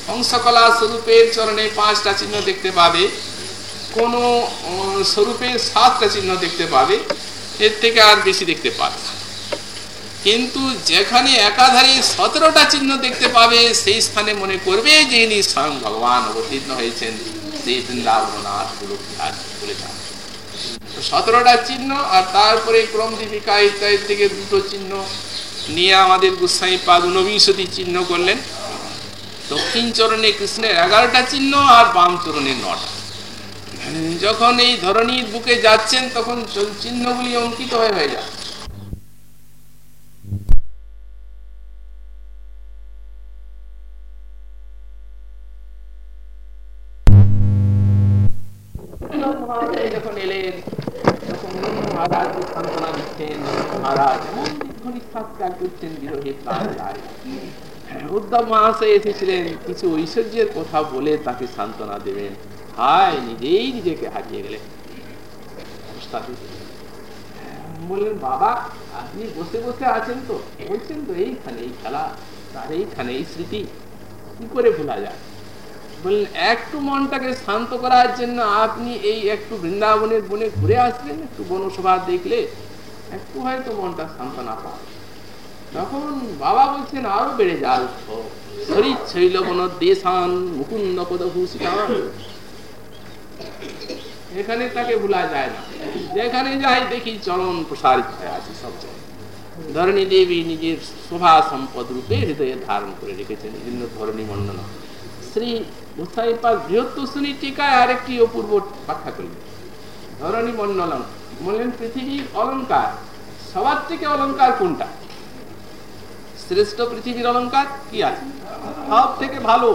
হংসকলা স্বরূপের চরণে পাঁচটা চিহ্ন দেখতে পাবে? কোন স্বরূপের সাতটা চিহ্ন দেখতে পাবে? এর থেকে আর বেশি দেখতে পাবে কিন্তু যেখানে একাধারে সতেরোটা চিহ্ন দেখতে পাবে, সেই স্থানে মনে করবে যে ইনি স্বয়ং ভগবান, অবতীর্ণ হয়েছেন। সেই বৃন্দাবনাথ বলে যান সতেরোটা চিহ্ন আর তারপরে ক্রম দীপিকা ইত্যাদি থেকে দুটো চিহ্ন নিয়ে আমাদের গোস্বাই পাদ ঊনবিংশতি চিহ্ন করলেন। দক্ষিণ চরণে কৃষ্ণের এগারোটা চিহ্ন আর বাম চরণে নটা। যখন এই ধরনীর বুকে যাচ্ছেন, তখন চিহ্নগুলি অঙ্কিত হয়ে হয়ে যায়। উদ্ধব মহাশয় এসেছিলেন, কিছু ঐশ্বর্যের কথা বলে তাকে সান্ত্বনা দেবেন। নিজেই নিজেকে হারিয়ে বললেন, বাবা, আপনি বসে বসে আছেন তো? বলছেন, তো খেলা, তার স্মৃতি। কি করে ভোলা যায়? বললেন, একটু মনটাকে শান্ত করার জন্য আপনি এই একটু বৃন্দাবনের বনে ঘুরে আসবেন একটু বনসভা দেখলে, একটু হয়তো মনটা সান্ত্বনা পাবে তখন বাবা বলছেন, আরও বেড়ে যাল শরীর ছিল বন দেশান, মুকুন্দ এখানে তাকে ভুলা যায় না। যেখানে যাই দেখি চরণ প্রসারিত হয়ে আছে সব ধরণী দেবী নিজের শোভা সম্পদ রূপে হৃদয়ে ধারণ করে রেখেছেন জন্য ধরণী মন্ডল শ্রী মুস্তাইপাল বৃহত্তনী টিকায় আরেকটি অপূর্ব ব্যাখ্যা করলেন। ধরণী মন্ডলম বললেন পৃথিবীর অলঙ্কার। সবার থেকে অলঙ্কার কোনটা? শ্রেষ্ঠ পৃথিবীর অলঙ্কার কি আছে? সব থেকে ভালো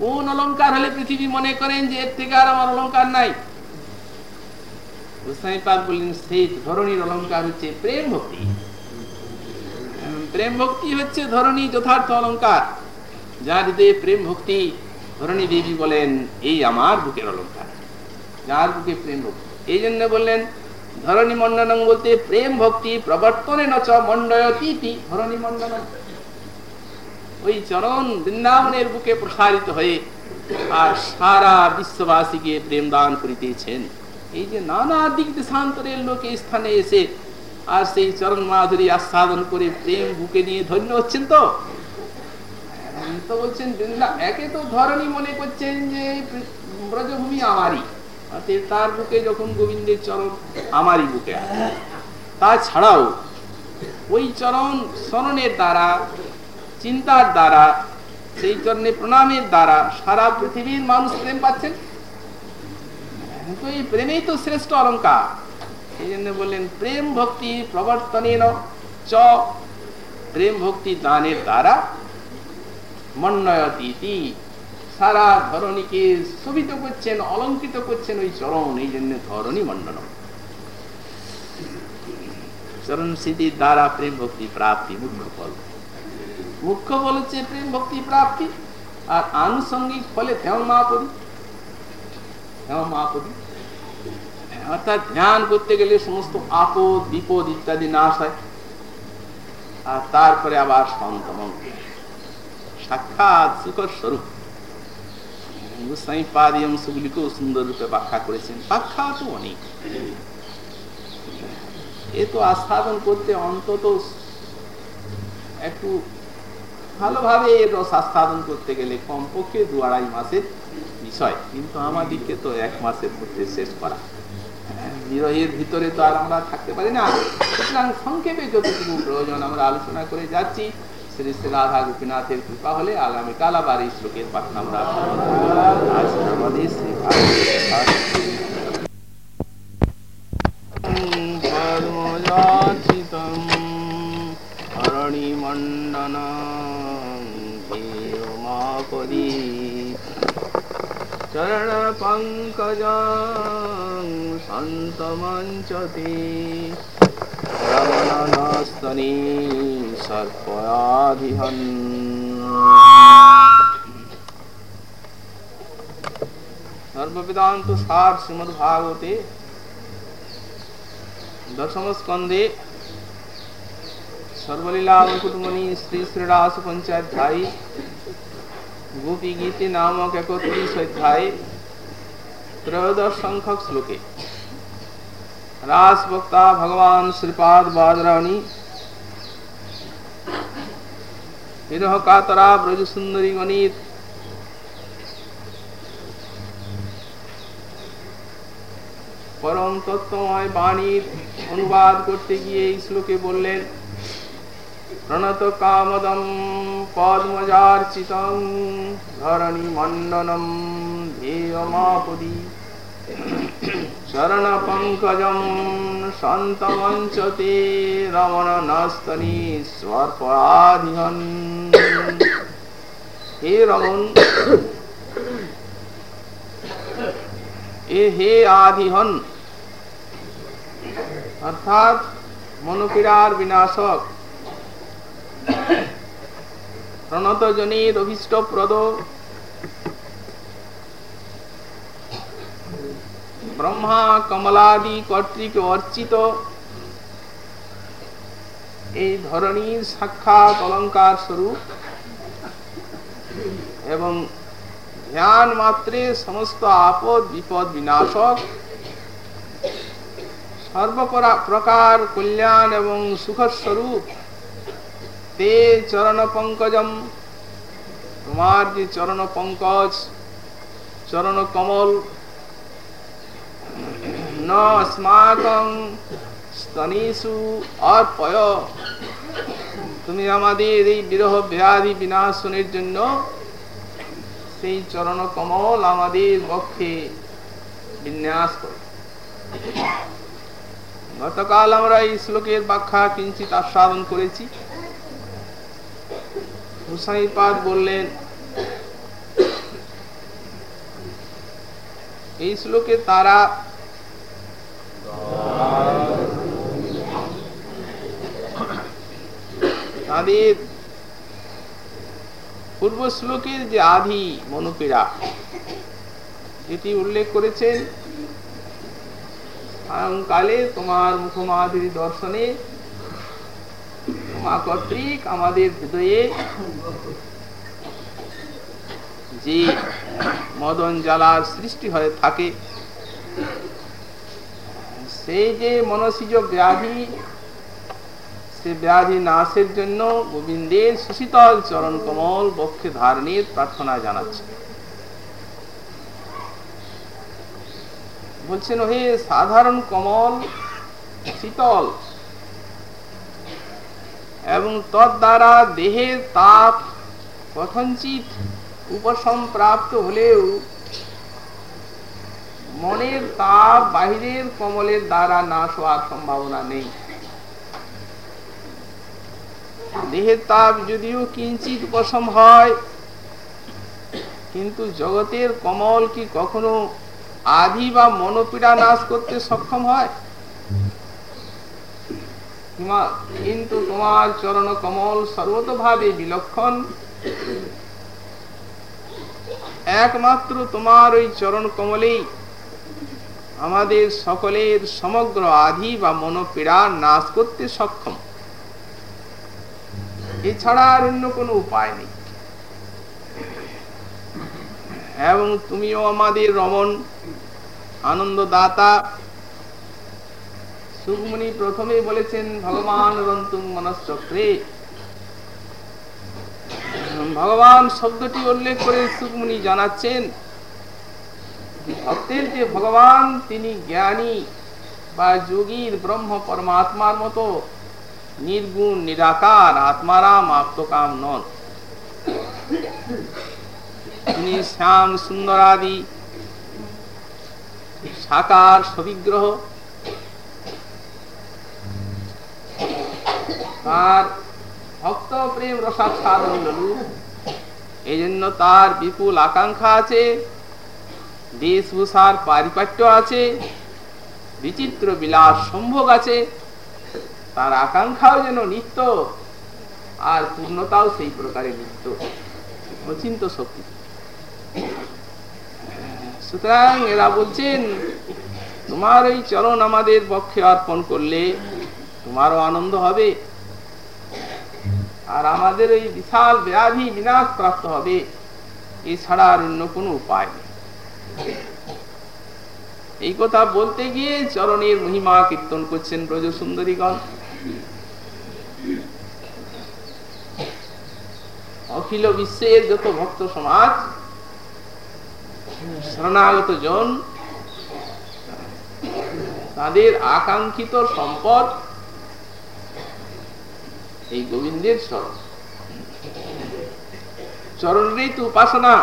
কোন অলঙ্কার হলে পৃথিবী মনে করেন যে এর থেকে আর আমার অলঙ্কার নাই? সেই হচ্ছে প্রেম ভক্তি। প্রেম ভক্তি হচ্ছে যথার্থ অলঙ্কার প্রেম ভক্তি, ধরণী দেবী বলেন, এই আমার বুকের বুকে প্রেম ভক্তি। এই জন্য বললেন, ধরণী মন্ডনম বলতে প্রেম ভক্তি প্রবর্তনে নচ মন্ডয়তীতি, ধরণী মন্ডনম। ওই চরণ বৃন্দাবনের বুকে প্রসারিত হয়ে আর সারা বিশ্ববাসীকে প্রেম দান করিতেছেন। এই যে নানা দিক দেশান্তরের লোক স্থানে এসে আর সেই চরণ মাধুরী আস্বাদন করে প্রেম বুকে নিয়ে ধন্য হচ্ছেন তো? বলছেন একে তো ধরনী মনে করছেন যে ব্রজভূমি আমারই। তার বুকে যখন গোবিন্দের চরণ আমারই বুকে তাছাড়াও ওই চরণ স্মরণের দ্বারা চিন্তার দ্বারা, সেই চরণে প্রণামের দ্বারা সারা পৃথিবীর মানুষ প্রেম পাচ্ছেন তো এই প্রেমেই তো শ্রেষ্ঠ অলঙ্কার এই জন্য বললেন, প্রেম ভক্তি প্রবর্তনের চ। প্রেম ভক্তি দানের দ্বারা মন্নয়তীতি। সারা ধরণীকে শোভিত করছেন, অলঙ্কৃত করছেন ওই চরণ। এই জন্য ধরণী মন্ডন চরণ স্মৃতির দ্বারা প্রেম ভক্তি প্রাপ্তি মুখ্য ফল। মুখ্য ফল প্রেম ভক্তি প্রাপ্তি আর আনুষঙ্গিক ফলে থেও মাপদি থেও মাপদি অর্থাৎ ধ্যান করতে গেলে সমস্ত আপদ, বিপদ ইত্যাদি নাশ হয়। আর তারপরে আবার সন্তমঙ্গ সাক্ষাৎ সুখর স্বরূপ। গোসাই অংশগুলিকেও সুন্দর রূপে ব্যাখ্যা করেছেন। ব্যাখ্যা তো অনেক। এ তো আস্বাদন করতে অন্তত একটু ভালোভাবে এর আস্বাদন করতে গেলে কমপক্ষে দু আড়াই মাসের বিষয়। কিন্তু আমাদেরকে তো এক মাসের মধ্যে শেষ করা। বিরহের ভিতরে তো আর আমরা থাকতে পারি না। সুতরাং সংক্ষেপে যতটুকু প্রয়োজন আমরা আলোচনা করে যাচ্ছি। শ্রী শ্রী রাধা গোপীনাথের কৃপা হলে আগামীকাল আবার এই শ্লোকের পাঠ আমরা শ্রী ण्डना देवमापदी सन्तमञ्चति सन्तमञ्चस्तनी सर्पयाधिहन् सर्वविधान्तु सार्षिमद्भागवते दशमस्कन्दे দশম স্কন্ধে সর্বলীলা মুকুটমণি শ্রী শ্রীরাস পঞ্চাধ্যায়ী গোপী গীতে নামক একত্রিশ অধ্যায় ত্রয়োদশ সংখ্যক শ্লোকে রাস বক্তা ভগবান শ্রীপাদ বাদরাণী বিরহ কাতরা ব্রজ সুন্দরী গণিত পরম তত্ত্বময় বাণীর অনুবাদ করতে গিয়ে এই শ্লোকে বললেন ধরণী মণ্ডনম ধ্যেয়মাপদি চরণ পঙ্কজম সন্তমঞ্চতে রমণ নস্তনী স্বর্পরাধিহন। হে রমন এ হে আধিহন, অর্থাৎ মনোপীড়ার বিনাশক প্রণত জনের অভিষ্ট প্রদ। ব্রহ্মা কমলাদি কর্তৃক অর্চিত। এই ধরনীর সাক্ষাৎ অলঙ্কার স্বরূপ এবং ধ্যান মাত্রে সমস্ত আপদ, বিপদ, বিনাশক সর্বপ্রকার কল্যাণ এবং সুখস্বরূপ তে চরণ পঙ্কজম তোমার যে চরণ পঙ্কজ চরণ কমল তুমি আমাদের এই বিরহ ব্যাধি বিনাশনের জন্য সেই চরণ কমল আমাদের পক্ষে বিন্যাস করে। গতকাল আমরা এই শ্লোকের ব্যাখ্যা কিঞ্চিত আস্বাদন করেছি। হুসাইপাদ বললেন, এই শ্লোকে তারা তাদের পূর্ব শ্লোকের যে আধি মনোপীড়া এটি উল্লেখ করেছেন, সায়ংকালে তোমার মুখমাধুরী দর্শনে মা আমাদের হৃদয়ে যে মদন জ্বালার সৃষ্টি হয়ে থাকে সেই যে মনসিজ ব্যাধি, সে ব্যাধি নাশের জন্য গোবিন্দের সুশীতল চরণ কমল বক্ষে ধারণের প্রার্থনা জানাচ্ছে। বলছেন, হে সাধারণ কমল, শীতল এবং তৎ দ্বারা দেহের তাপ কথঞ্চিত উপশম প্রাপ্ত হলেও মনের তাপ বাহিরের কমলের দ্বারা নাশ হওয়ার সম্ভাবনা নেই। দেহের তাপ যদিও কিঞ্চিত উপশম হয়, কিন্তু জগতের কমল কি কখনো আধি বা মনোপীড়া নাশ করতে সক্ষম হয়? কিন্তু তোমার চরণ কমল সর্বতভাবে বিলক্ষণ। একমাত্র তোমার ওই চরণ কমলেই আমাদের সকলের সমগ্র আধি বা মনোপীড়া নাশ করতে সক্ষম। এছাড়া আর অন্য কোনো উপায় নেই। এবং তুমিও আমাদের রমন আনন্দদাতা সুকমণি প্রথমে বলেছেন, ভগবান রন্তুম মনশ্চক্রে। ভগবান শব্দটি উল্লেখ করে সুকমণি জানাচ্ছেন, ভক্তের যে ভগবান, তিনি জ্ঞানী বা যোগীর ব্রহ্ম পরমাত্মার মতো। নির্গুণ, নিরাকার আত্মারাম আত্মকাম নন। তিনি শ্যাম সুন্দরাদি, সাকার সবিগ্রহ তার ভক্ত প্রেম রসাচ্ছাদন এই জন্য তার বিপুল আকাঙ্ক্ষা আছে, বেশভূষার পারিপাট্য আছে, বিচিত্র বিলাস সম্ভোগ আছে। তার আকাঙ্ক্ষাও যেন নিত্য, আর পূর্ণতাও সেই প্রকারে নিত্য। অচিন্ত শক্তি। সুতরাং এরা বলছেন, তোমার ওই চরণ আমাদের পক্ষে অর্পণ করলে তোমারও আনন্দ হবে। আর আমাদের এই বিশাল ব্যাধি বিনাশ প্রাপ্ত হবে এছাড়া আর অন্য কোনো উপায় নেই। এই কথা বলতে গিয়ে চরণের মহিমা কীর্তন করছেন ব্রজ সুন্দরীগণ অখিল বিশ্বের যত ভক্ত সমাজ, শরণাগত জন, তাদের আকাঙ্ক্ষিত সম্পদ এই গোবিন্দের চরণ চরণেরই তো উপাসনা।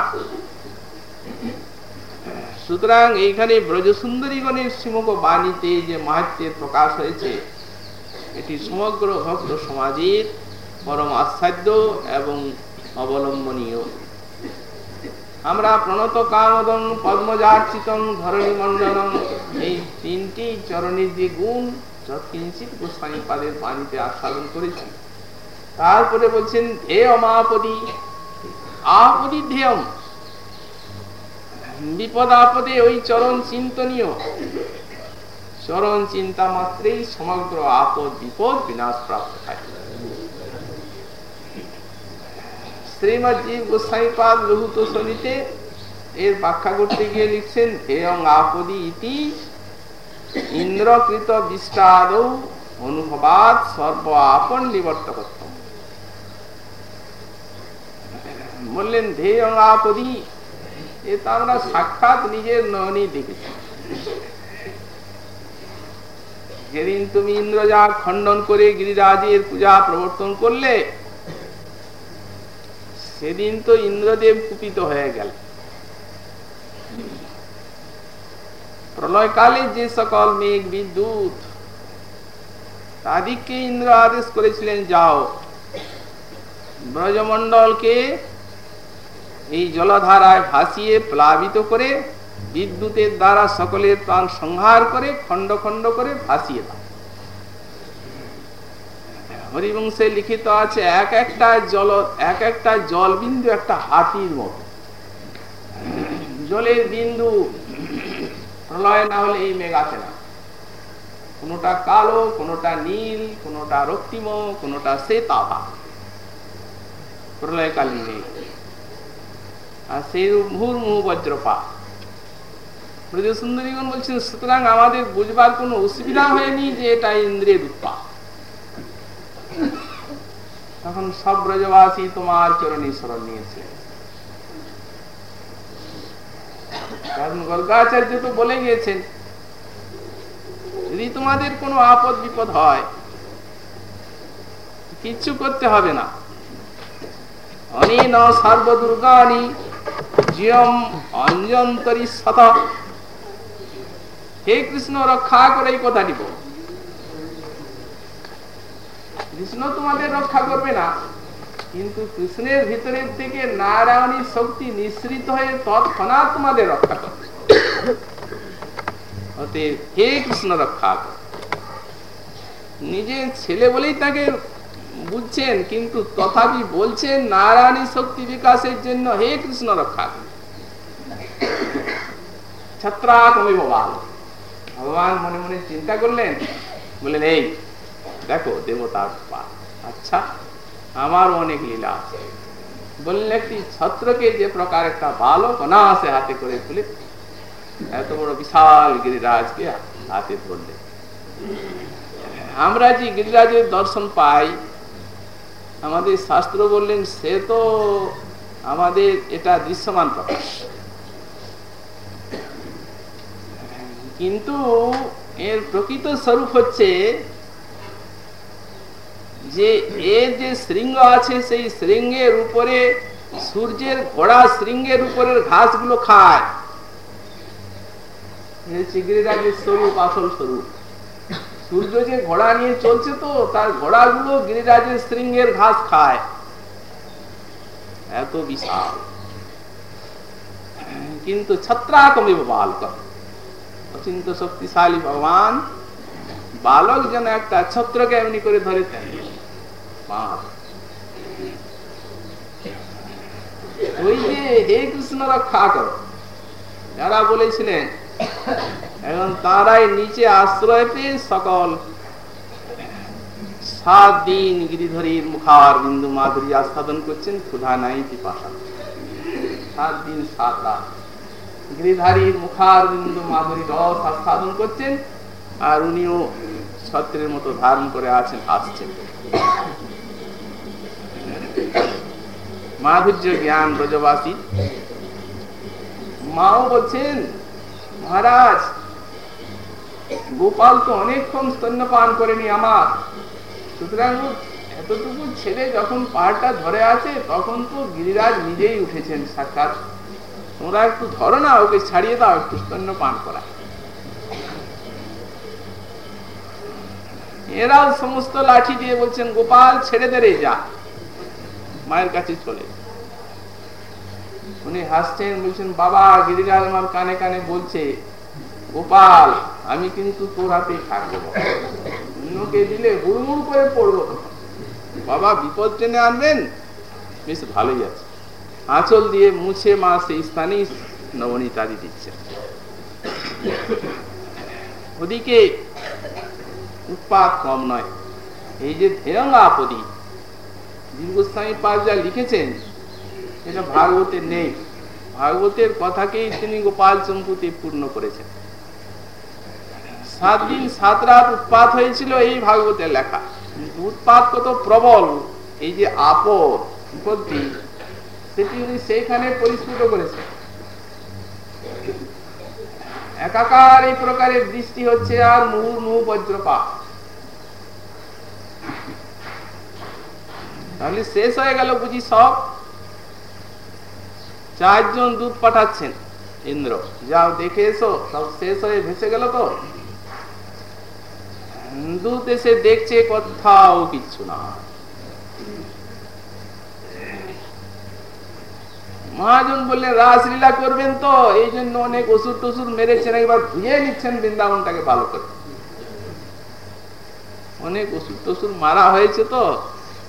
সুতরাং এইখানে ব্রজ সুন্দরীগণের শ্রীমুখ বাণীতে যে মাহাত্মের প্রকাশ হয়েছে, এটি সমগ্র ভক্ত সমাজের পরম আশ্চাদ্য এবং অবলম্বনীয়। আমরা প্রণত কামদং পদ্মজার্চিতং ধরণী মণ্ডলং এই তিনটি চরণের যে গুণ যৎকিঞ্চিত গোস্বামী পাদের বাণীতে আস্বাদন করেছি। তারপরে বলছেন ধেয় আপদি বিপদ আপদে ওই চরণ চিন্তনীয়। চরণ চিন্তা মাত্রেই সমগ্র আপদ বিপদ বিনাশ প্রাপ্ত শ্রীমৎ জীব গোস্বাইপাদ লঘু তোষণীতে এর ব্যাখ্যা করতে গিয়ে লিখছেন হেয়ং আপদি ইতি ইন্দ্রকৃত বিষ্টাদৌ অনুভবাত সর্ব আপন নিবর্তকত্ব বললেন ধেয়ং আপদি এ তো আমরা সাক্ষাৎ নিজের নয়নে দেখেছি। যেদিন তুমি ইন্দ্রজাগ খণ্ডন করে গিরিরাজের পূজা প্রবর্তন করলে, সেদিন তো ইন্দ্রদেব কুপিত হয়ে গেল। প্রলয়কালে যে সকল মেঘ, বিদ্যুৎ তাদিককে ইন্দ্র আদেশ করেছিলেন, যাও ব্রজমন্ডলকে এই জলধারায় ভাসিয়ে প্লাবিত করে বিদ্যুতের দ্বারা সকলের প্রাণ সংহার করে খণ্ড খণ্ড করে ভাসিয়ে দাও। হরিবংশে লিখিত আছে, এক একটা জল, এক একটা জল বিন্দু একটা হাতির মতো। জলের বিন্দু প্রলয় না হলে এই মেঘ আসে না। কোনটা কালো, কোনটা নীল, কোনটা রক্তিম, কোনটা শ্বেতাভা। প্রলয়কালীন মেঘ। আর সেই মুহুর্মুহু বজ্রপা ব্রজ বলছেন, সুতরাং আমাদের বুঝবার কোনো অসুবিধা হয়নি যে এটা ইন্দ্রের উৎপাদ তখন সব ব্রজবাসী তোমার চরণী স্মরণ নিয়েছে। কারণ গর্গাচার্য তো বলে গিয়েছেন, যদি তোমাদের কোনো আপদ বিপদ হয়, কিচ্ছু করতে হবে না। অনিন সর্বদুর্গানি কৃষ্ণ, রক্ষা করে এই কৃষ্ণ তোমাদের রক্ষা করবে না, কিন্তু কৃষ্ণের ভিতরের থেকে নারায়ণী শক্তি নিঃসৃত হয়ে তৎক্ষণাৎ তোমাদের রক্ষা করবে। হে কৃষ্ণ, রক্ষা নিজের ছেলে বলেই তাকে বুঝছেন, কিন্তু তথাপি বলছেন নারায়ণী শক্তি বিকাশের জন্য হে কৃষ্ণ রক্ষা। ভগবান। মনে মনে চিন্তা করলেন, বললেন, এই, দেখো দেবতার আচ্ছা আমার অনেক লীলা আছে। বললেন, একটি ছত্রকে যে প্রকার একটা বালক অনাসে হাতে করে তুলে, এত বড় বিশাল গিরিরাজকে হাতে ধরলে আমরা যে গিরিরাজের দর্শন পাই আমাদের শাস্ত্র বললেন, সে তো আমাদের এটা দৃশ্যমান প্রকাশ কিন্তু এর প্রকৃত স্বরূপ হচ্ছে যে এর যে শৃঙ্গ আছে, সেই শৃঙ্গের উপরে, সূর্যের ঘোড়া শৃঙ্গের উপরের ঘাসগুলো খায়। গিরিরাজের স্বরূপ, আসল স্বরূপ। সূর্য যে ঘোড়া নিয়ে চলছে তো, তার ঘোড়াগুলো গিরিরাজের শৃঙ্গের ঘাস খায়। এত বিশাল। কিন্তু ছত্রাকমে বাল কর অচিন্ত শক্তিশালী ভগবান, বালক যেন একটা ছত্রকে এমনি করে ধরে ওই যে হে কৃষ্ণ রক্ষা কর। যারা বলেছিলেন এখন তারাই নিচে আশ্রয় পেয়ে সকল সাত দিন গিরিধরীর মুখার বিন্দু মাধুরী আস্বাদন করছেন, ক্ষুধা নাই, পিপাসা সাত দিন, সাত রাত। গিরিধারীর মুখার বিন্দু মাধুরী রস আস্বাদন করছেন আর উনিও ছত্রের মতো ধারণ করে আছেন আসছেন মাধুর্য জ্ঞান ব্রজবাসী, মাও বলছেন, মহারাজ গোপাল তো অনেকক্ষণ স্তন্যপান করেনি আমার। সুতরাং এতটুকু ছেলে যখন পাহাড়টা ধরে আছে, তখন তো গিরিরাজ নিজেই উঠেছেন সাক্ষাৎ। তোমরা একটু ধরো না ওকে, ছাড়িয়ে দাও একটু স্তন্য পান করা। এরাও সমস্ত লাঠি দিয়ে বলছেন, গোপাল, ছেড়ে দে রে, যা। মায়ের কাছে চলে। উনি হাসছেন, বলছেন, বাবা, গিরিরাজ আমার কানে কানে বলছে গোপাল, আমি কিন্তু তোর হাতেই থাকব। অন্যকে দিলে হুড়মুড় করে পড়ব বাবা, বিপদ টেনে আনবেন? বেশ, ভালোই আছে। আঁচল দিয়ে মুছে মা সেই স্থানেই নবনীতাদি দিচ্ছে ওদিকে উৎপাত কম নয়। এই যে ধেরঙ্গাপদি দীর্ঘস্বামী পাশ যা লিখেছেন এটা ভাগবতের নেই। ভাগবতের কথাকেই তিনি গোপাল চম্পুতে পূর্ণ করেছেন। সাত দিন, সাত রাত উৎপাত হয়েছিল এই ভাগবতের লেখা। উৎপাত কত প্রবল, এই যে আপদ, বিপত্তি, সেটি উনি সেইখানে পরিস্ফুট করেছেন। একাকার এই প্রকারের দৃষ্টি হচ্ছে আর মুহু মুহু বজ্রপাত। তাহলে শেষ হয়ে গেল বুঝি সব? চারজন দুধ পাঠাচ্ছেন, ইন্দ্র। যাও দেখে এসো, সব শেষ হয়ে ভেসে গেল তো? দূত এসে দেখছে কোথাও কিচ্ছু না। মহাজন বললেন, রাসলীলা করবেন তো, এই জন্য অনেক ওষুধ টসুর মেরেছেন, একবার ধুয়ে নিচ্ছেন বৃন্দাবনটাকে ভালো করে। অনেক ওষুধ টষুধ মারা হয়েছে তো,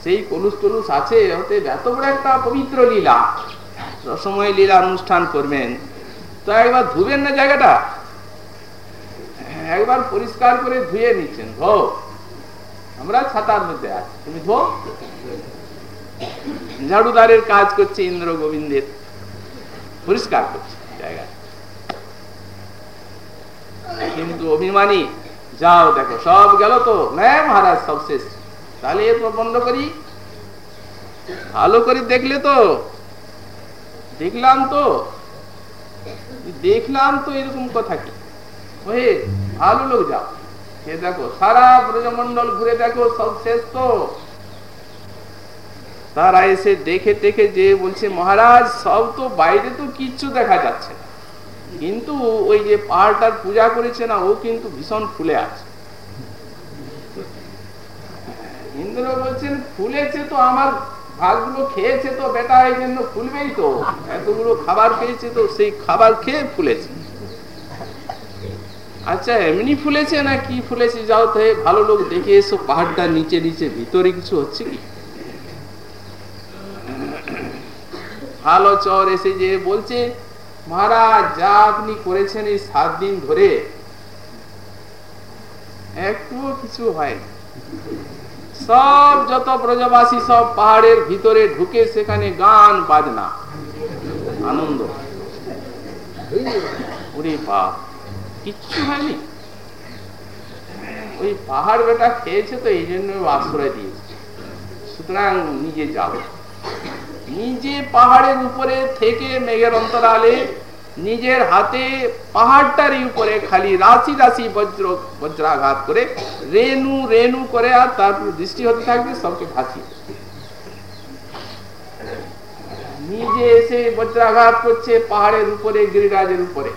সেই কলুস টলুস আছে হতে এত বড় একটা পবিত্র লীলা। রসময় লীলা অনুষ্ঠান করবেন। তো একবার ধুবেন না জায়গাটা? একবার পরিষ্কার করে ধুয়ে নিচ্ছেন, ধো। আমরা ছাতার মধ্যে আছি। তুমি ধো। ঝাড়ুদারের কাজ করছে ইন্দ্র গোবিন্দের। পরিষ্কার করছে জায়গা কিন্তু অভিমানী, যাও দেখো, সব গেল তো? মহারাজ, সব শেষ। তাহলে এ বন্ধ করি। ভালো করে দেখলে তো। দেখলাম তো। দেখলাম তো এরকম কথা কি? ভালো লোক যাও। সে দেখো, সারা ব্রজমন্ডল ঘুরে দেখো, সব শেষ তো। তারা এসে দেখে টেকে যে বলছে, মহারাজ, সব তো বাইরে তো কিচ্ছু দেখা যাচ্ছে কিন্তু ওই যে পাহাড়টার পূজা করেছে না, ও কিন্তু ভীষণ ফুলে আছে। ইন্দ্র বলছেন, ফুলেছে তো আমার ভাগগুলো খেয়েছে তো, বেটা এই জন্য ফুলবেই তো। এতগুলো খাবার খেয়েছে তো, সেই খাবার খেয়ে ফুলেছে। আচ্ছা এমনি ফুলেছে না কি ফুলেছে, যাও তো ভালো লোক দেখে এসো, পাহাড়টা নিচে নিচে, ভিতরে কিছু হচ্ছে কি? ভালো চর এসে যে বলছে, মহারাজ, যা আপনি করেছেন এই সাত দিন ধরে, একটুও কিছু হয় সব যত ব্রজবাসী সব পাহাড়ের ভিতরে ঢুকে সেখানে গান, বাজনা, আনন্দ। বাপ কিচ্ছু হয়নি। ওই পাহাড় বেটা খেয়েছে তো, এই জন্য আশ্রয় দিয়েছে। সুতরাং নিজে যাও। নিজে পাহাড়ের উপরে থেকে মেঘের অন্তরালে নিজের হাতে পাহাড়টার উপরে খালি রাশি রাশি বজ্র, বজ্রাঘাত করে রেনু রেনু করে আর তারপর দৃষ্টি হতে থাকবে, সবকে ভাসি নিজে এসে বজ্রাঘাত করছে পাহাড়ের উপরে, গিরিরাজের উপরে।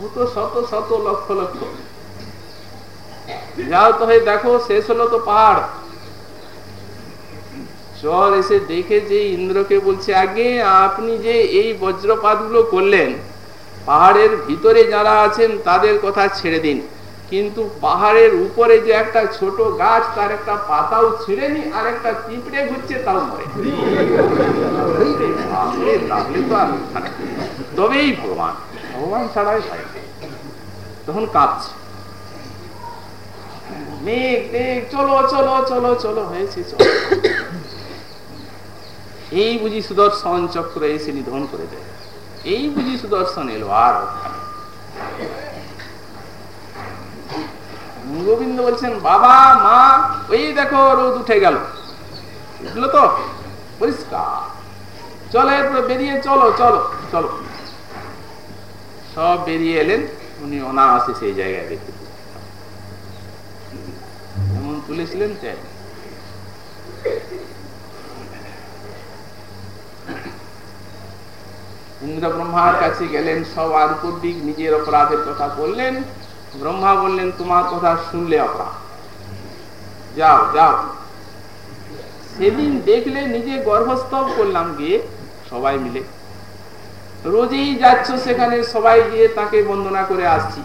শত শত শত লক্ষ লক্ষ। যাও তো দেখো শেষ হলো তো পাহাড়। চর এসে দেখে যে ইন্দ্রকে বলছে আগে আপনি যে এই বজ্রপাত করলেন পাহাড়ের ভিতরে যারা আছেন তাদের কথা ছেড়ে দিন। কিন্তু পাহাড়ের উপরে যে একটা ছোট গাছ তার একটা পাতাও ছিঁড়েনি আর একটা পিঁপড়ে ঘুরছে তাও মরে। তবেই ভগবান ভগবান ছাড়াই পাই তখন কাঁপছে মেঘ মেঘ, চলো চলো চলো চলো, হয়েছে, চলো। এই বুঝি সুদর্শন চক্র এসে নিধন করে দেয়। এই বুঝি সুদর্শন এলো আর গোবিন্দ বলছেন, বাবা, মা, ওই দেখো, রোদ উঠে গেল। তো পরিষ্কার। চলো, এরপরে বেরিয়ে চলো চলো চলো। সব বেরিয়ে এলেন, উনি অনায়াসে সেই জায়গায় দেখতে যেমন তুলেছিলেন তাই ইন্দ্র ব্রহ্মার কাছে গেলেন, সব আদপদিক নিজের অপরাধের কথা বললেন। ব্রহ্মা বললেন, তোমার কথা শুনলে অপরাধ। যাও যাও। সেদিন দেখলে নিজে গর্ভস্তব করলাম গিয়ে সবাই মিলে রোজেই যাচ্ছ সেখানে, সবাই গিয়ে তাকে বন্দনা করে আসছি।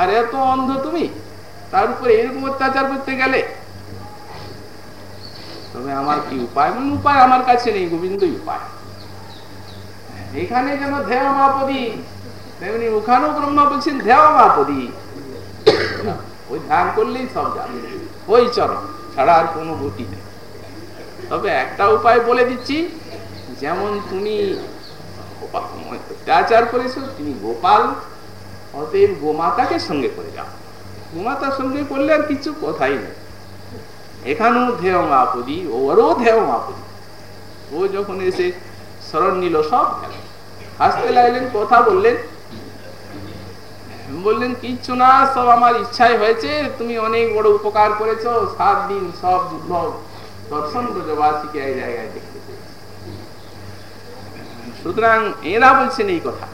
আর এত অন্ধ তুমি? তার উপরে এরকম অত্যাচার করতে গেলে? তবে আমার কি উপায়? মানে উপায় আমার কাছে নেই, গোবিন্দই উপায়। এখানে যেন ধেয় মাপদি তেমনি ওখানেও ব্রহ্মা বলছেন ধেয় মাপদি ওই ধ্যান করলেই সব যাবে ওই চরণ, ছাড়া আর কোনো গতি নেই। তবে একটা উপায় বলে দিচ্ছি, যেমন তুমি অত্যাচার করেছ তিনি গোপাল অতএব গোমাতাকে সঙ্গে করে যাও। গোমাতার সঙ্গে করলে আর কিছু কথাই নেই। এখানেও ধেয় মাপদি, ওরও ধেয় মাপদি। ও যখন এসে স্মরণ নিল, সব গেল। হাসতে লাগলেন, কথা বললেন। বললেন, কিচ্ছু না, সব আমার ইচ্ছাই হয়েছে, তুমি অনেক বড় উপকার করেছ, সাত দিন সব দর্শন ব্রজবাসীকে এই জায়গায় দেখতে সুতরাং এরা বলছেন এই কথা।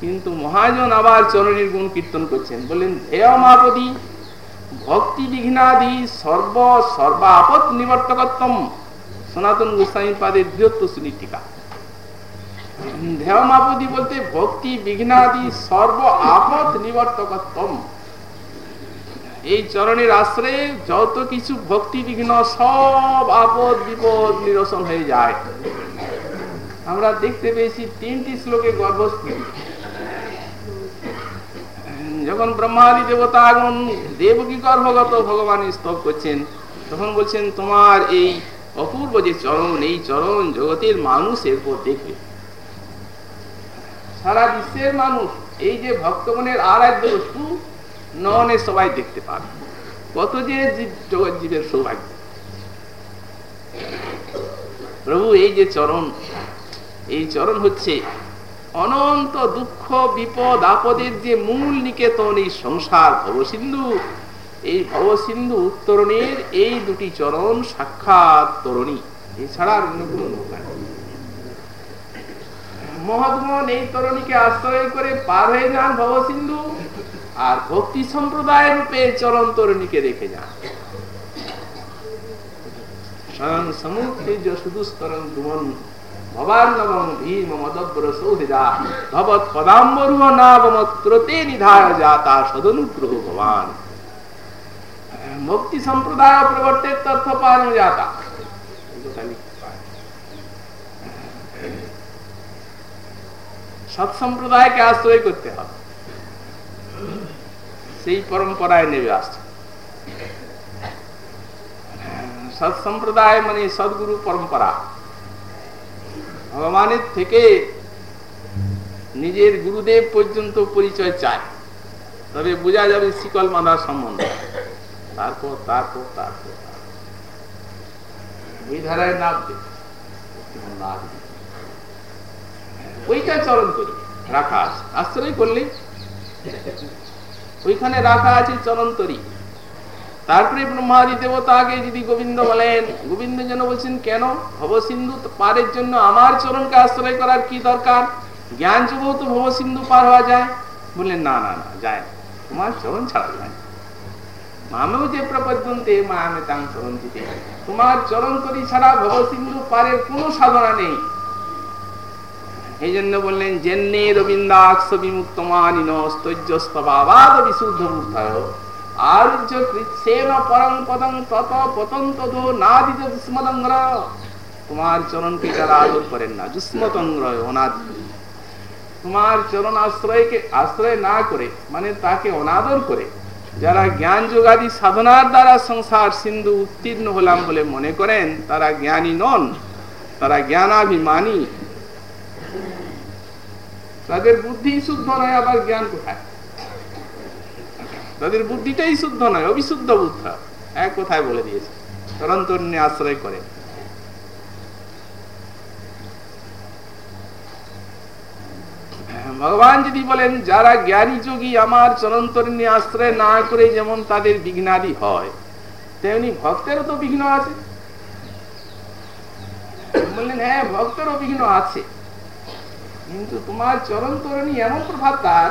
কিন্তু মহাজন আবার চরণের গুণ কীর্তন করছেন। বললেন ধেয় মাপদী ভক্তি বিঘ্নাদি সর্ব সর্বাপদ নিবর্তকত্তম সনাতন গোস্বামী পাদের বৃহত্ত সুনীতিকা ধ্যামাপদি বলতে ভক্তি বিঘ্নাদি সর্ব আপদ নিবর্তকত্তম এই চরণের আশ্রয়ে যত কিছু ভক্তি বিঘ্ন সব আপদ বিপদ নিরসন হয়ে যায়। আমরা দেখতে পেয়েছি তিনটি শ্লোকে গর্ভস্থিতি যখন ব্রহ্মাদি দেবতা আগমন দেবকী গর্ভগত? ভগবান স্তব করছেন। তখন বলছেন, তোমার এই অপূর্ব যে চরণ, এই চরণ জগতের মানুষ এরপর দেখবে। সারা বিশ্বের মানুষ এই যে ভক্তগণের আরাধ্য বস্তু ননে সবাই দেখতে পাবে। কত যে জগৎ জীবের সৌভাগ্য। প্রভু, এই যে চরণ এই চরণ হচ্ছে অনন্ত দুঃখ, বিপদ, আপদের যে মূল নিকেতন এই সংসার ভবসিন্ধু। এই ভবসিন্ধু উত্তরণের এই দুটি চরণ সাক্ষাৎ তরণী। এছাড়া আর অন্য কোনো নৌকা মহৎগণ এই তরণীকে আশ্রয় করে পার হয়ে যান ভবসিন্ধু আর ভক্তি সম্প্রদায় রূপে চরণ তরণীকে রেখে যান। সমুদ্র সুদুস্তরণ দুমন ভবান্নবম ভীম মদব্র সৌহৃদা ভবৎ পদাম্বরুহ নাবমত্রতে নিধায় জাতা সদনুগ্রহ ভবান। মুক্তি সম্প্রদায় প্রবর্তে তথ্য পান জাতা সৎ সম্প্রদায়কে আশ্রয় করতে হবে। সেই পরম্পরায় নেবে আসছে। সৎ সম্প্রদায় মানে সদ্গুরু পরম্পরা। ভগবানের থেকে নিজের গুরুদেব পর্যন্ত পরিচয় চায়। তবে বোঝা যাবে শিকল মাদার সম্বন্ধ। তারপর তারপর তারপর ওই ধারায় নামবে ওইটা চরণ করি। রাখা আছে। আশ্রয় করলে? ওইখানে রাখা আছে চরন্তরী তারপরে ব্রহ্মাদি দেবতা আগে যদি গোবিন্দ বলেন, গোবিন্দ যেন বলছেন, কেন? ভবসিন্ধু পারের জন্য আমার চরণকে আশ্রয় করার কি দরকার? জ্ঞান যুব তো ভবসিন্ধু পার হওয়া যায়। বললেন, না না না, যায় তোমার চরণ ছাড়া যায় মামেও যে চরণ দিতে তোমার চরণ তরি ছাড়া ভবসিন্ধু পারের কোনো সাধনা নেই। এই জন্য বললেন, জেন্নে রবীন্দাক্ষ বিমুক্ত মানিন স্তৈজস্তবাদ বিশুদ্ধ আরুজ্য কৃৎসেন পরং পদং তত পতন্ত নাদিত দুষ্মদংগ্র তোমার চরণকে যারা আদর করেন না দুষ্মতংগ্র অনাদি। তোমার চরণ আশ্রয়কে, আশ্রয় না করে মানে তাকে অনাদর করে, যারা জ্ঞান যোগাদি সাধনার দ্বারা সংসার সিন্ধু উত্তীর্ণ হলাম বলে মনে করেন, তারা জ্ঞানী নন, তারা জ্ঞানাভিমানী। তাদের বুদ্ধি শুদ্ধ নয়, আবার জ্ঞান কোথায়? তাদের বুদ্ধিটাই শুদ্ধ নয়, অবিশুদ্ধ বুদ্ধ। এক কথায় বলে দিয়েছে। তরন্তন্যে আশ্রয় করে। ভগবান যদি বলেন, যারা জ্ঞানী যোগী, আমার চরন্তরণী আশ্রয় না করে যেমন তাদের বিঘ্নাদি হয়, তেমনি ভক্তেরও তো বিঘ্ন আছে। বললেন হ্যাঁ ভক্তেরও বিঘ্ন আছে। কিন্তু তোমার চরণ তরণী এমন প্রভাব তার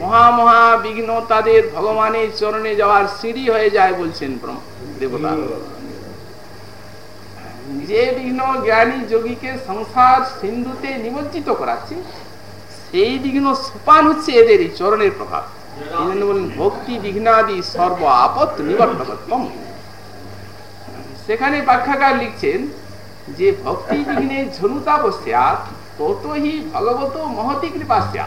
মহা মহা বিঘ্ন তাদের ভগবানের চরণে যাওয়ার সিঁড়ি হয়ে যায় বলছেন দেবতা। যে বিঘ্ন জ্ঞানী যোগীকে সংসার সিন্ধুতে নিমজ্জিত করাচ্ছে। সেই বিঘ্ন সোপান হচ্ছে এদের এই চরণের প্রভাব। এই জন্য বলেন ভক্তি বিঘ্নাদি সর্ব আপত নিবর্তকত্তম সেখানে ব্যাখ্যাকার লিখছেন যে ভক্তি বিঘ্নে ঝনুতা বস্যা ততহি ভগবত মহতি কৃপাস্যা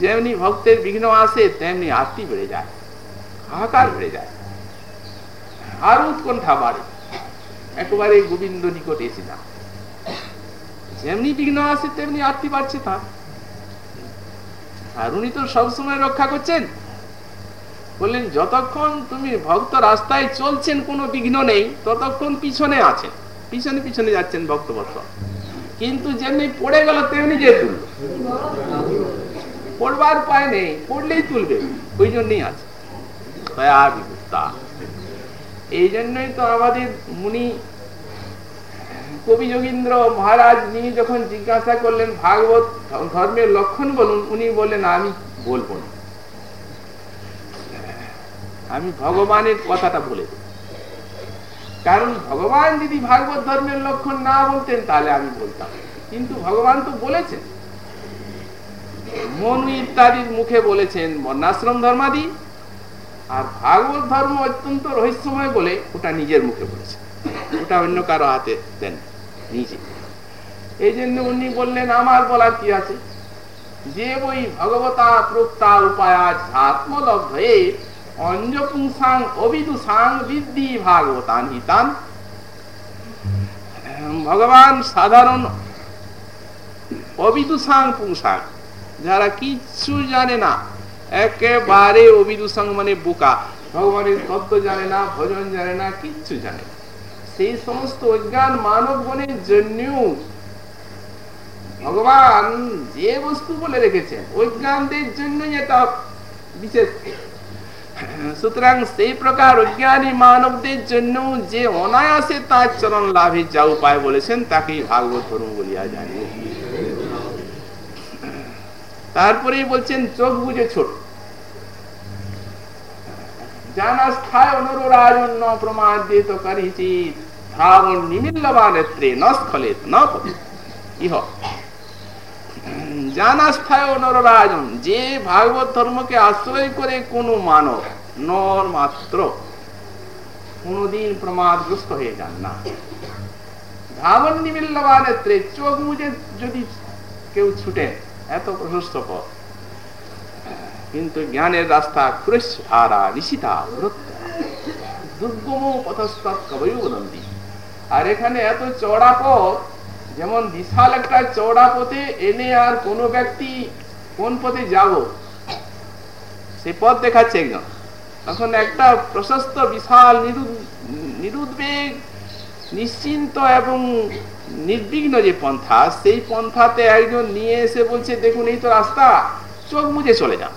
যেমনি ভক্তের বিঘ্ন আসে তেমনি আরতি বেড়ে যায় হাহাকার বেড়ে যায় আর উৎকণ্ঠা বাড়ে একেবারে গোবিন্দ নিকট এসে না যেমনি বিঘ্ন আসে তেমনি আরতি বাড়ছে তার আর উনি তো সবসময় রক্ষা করছেন বললেন যতক্ষণ তুমি ভক্ত রাস্তায় চলছেন কোনো বিঘ্ন নেই ততক্ষণ পিছনে আছেন পিছনে পিছনে যাচ্ছেন ভক্তবৎস কিন্তু যেমনি পড়ে গেল তেমনি যে তুলল পড়বার পায় নেই, পড়লেই তুলবে, ওই জন্যই আছে। এই জন্যই তো আমাদের মুনি কবি যোগীন্দ্র মহারাজ নিয়ে যখন জিজ্ঞাসা করলেন ভাগবত ধর্মের লক্ষণ বলুন, উনি বললেন, আমি বলব না। আমি ভগবানের কথাটা বলে কারণ ভগবান যদি ভাগবত ধর্মের লক্ষণ না বলতেন, তাহলে আমি বলতাম। কিন্তু ভগবান তো বলেছেন। মনু ইত্যাদির মুখে বলেছেন ধর্মাদি আর ভাগবত ধর্ম অত্যন্ত রহস্যময় বলে ওটা নিজের মুখে ওটা অন্য কারও হাতে দেন, নিজে। এই জন্য উনি বললেন, আমার বলার কি আছে? যে বই ভগবতা প্রক্তা আত্মলব্ধে অঞ্জপুংসাং অবিদুসাং বিদ্যি ভাগবতান হিতান। ভগবান সাধারণ অবিদুসাং পুংসাং। যারা কিচ্ছু জানে না, একেবারে অবিদুসাং মানে বোকা। ভগবানের তত্ত্ব জানে না, ভজন জানে না, কিচ্ছু জানে সেই সমস্ত অজ্ঞান মানব গণের জন্যও ভগবান যে বস্তু বলে রেখেছেন, অজ্ঞানদের জন্যই এটা বিশেষ। সুতরাং সেই প্রকার অজ্ঞানী মানবদের জন্য যে অনায়াসে তার চরণ লাভের যা উপায় বলেছেন, তাকেই ভাগবত ধর্ম বলিয়া জানি তারপরে বলছেন, চোখ বুঝে ছোট। যে ভাগবত ধর্মকে আশ্রয় করে কোন মানব, নর মাত্র, কোনদিন প্রমাদগ্রস্ত হয়ে যান না। ধাবন নিমিল্লবা নেত্রে চোখ মুজে যদি কেউ ছুটে এত প্রশস্ত পথ। কিন্তু জ্ঞানের রাস্তা দুর্গম আর এখানে এত চড়া পথ, যেমন বিশাল একটা পথে এনে আর কোন ব্যক্তি কোন পথে যাব? সে পথ দেখাচ্ছে একজন তখন একটা প্রশস্ত, বিশাল নিরুদ্বেগ, নিশ্চিন্ত এবং নির্বিঘ্ন যে পন্থা, সেই পন্থাতে একজন নিয়ে এসে বলছে, দেখুন, এই তো রাস্তা, চোখ মুজে চলে যান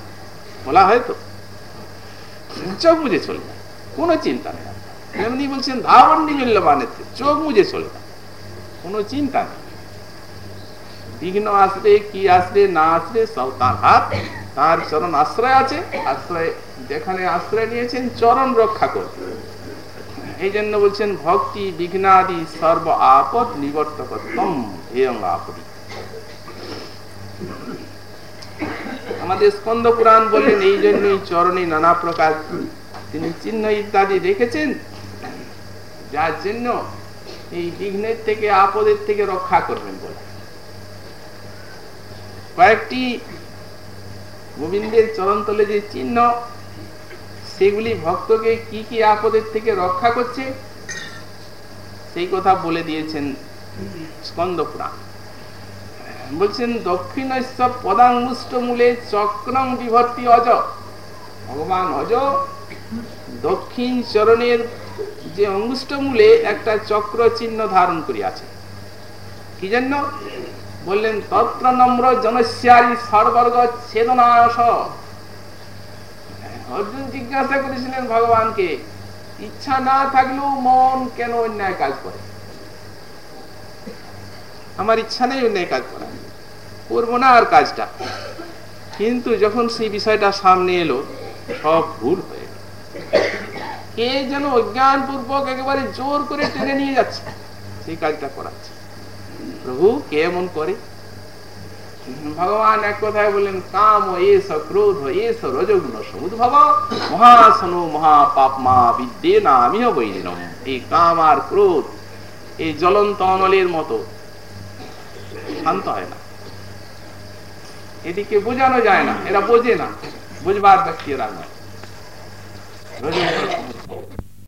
বলা হয় তো? চোখ মুজে চলে যান কোনো চিন্তা নেই। এমনি বলছেন ধাবন নিমিল্ল মানে চোখ মুজে চলে যান কোনো চিন্তা নেই। বিঘ্ন আসলে, কি আসলে, না আসলে, সব তার হাত, তার চরণ আশ্রয় আছে। আশ্রয়, যেখানে আশ্রয় নিয়েছেন, চরণ রক্ষা করতে। এই জন্য বলছেন, ভক্তি, বিঘ্নাদি, সর্ব আপদ নিবর্তকত্তম হেয়ং আপদি। আমাদের স্কন্দ পুরাণ বললেন এই জন্যই চরণে নানা প্রকার তিনি চিহ্ন ইত্যাদি রেখেছেন। যার জন্য এই বিঘ্নের থেকে আপদের থেকে রক্ষা করবেন বলে। কয়েকটি গোবিন্দের চরণতলে যে চিহ্ন সেগুলি ভক্তকে কি কি আপদের থেকে রক্ষা করছে? সেই কথা বলে দিয়েছেন স্কন্দ পুরাণ বলছেন দক্ষিণস্ব পদাঙ্গুষ্ট মূলে চক্রং বিভর্তি অজ। ভগবান অজ? দক্ষিণ চরণের যে অঙ্গুষ্ট মূলে একটা চক্র চিহ্ন ধারণ করিয়াছে। কি জন্য? বললেন, তত্র নম্র জনস্যারি সর্বর্গ ছেদনাশ অর্জুন জিজ্ঞাসা করেছিলেন ভগবানকে, ইচ্ছা না থাকলেও মন কেন অন্যায় কাজ করে? আমার ইচ্ছা নেই অন্যায় কাজ করা করব না আর কাজটা। কিন্তু যখন সেই বিষয়টা সামনে এলো, সব ভুল হয়ে গেল। কে যেন অজ্ঞান পূর্বক একেবারে জোর করে টেনে নিয়ে যাচ্ছে, সেই কাজটা করাচ্ছে। প্রভু, কে এমন করে? ভগবান এক কথায় বললেন, কাম এস ক্রোধ, এস রজগুণ সমুদ্ভব, মহাসন মহাপাপ মা বিদ্যে না আমিও এই কাম আর ক্রোধ, এই জ্বলন্ত অনলের মতো, শান্ত হয় না। এদিকে বোঝানো যায় না, এরা বোঝে না, বুঝবার ব্যক্তি এরা নয়।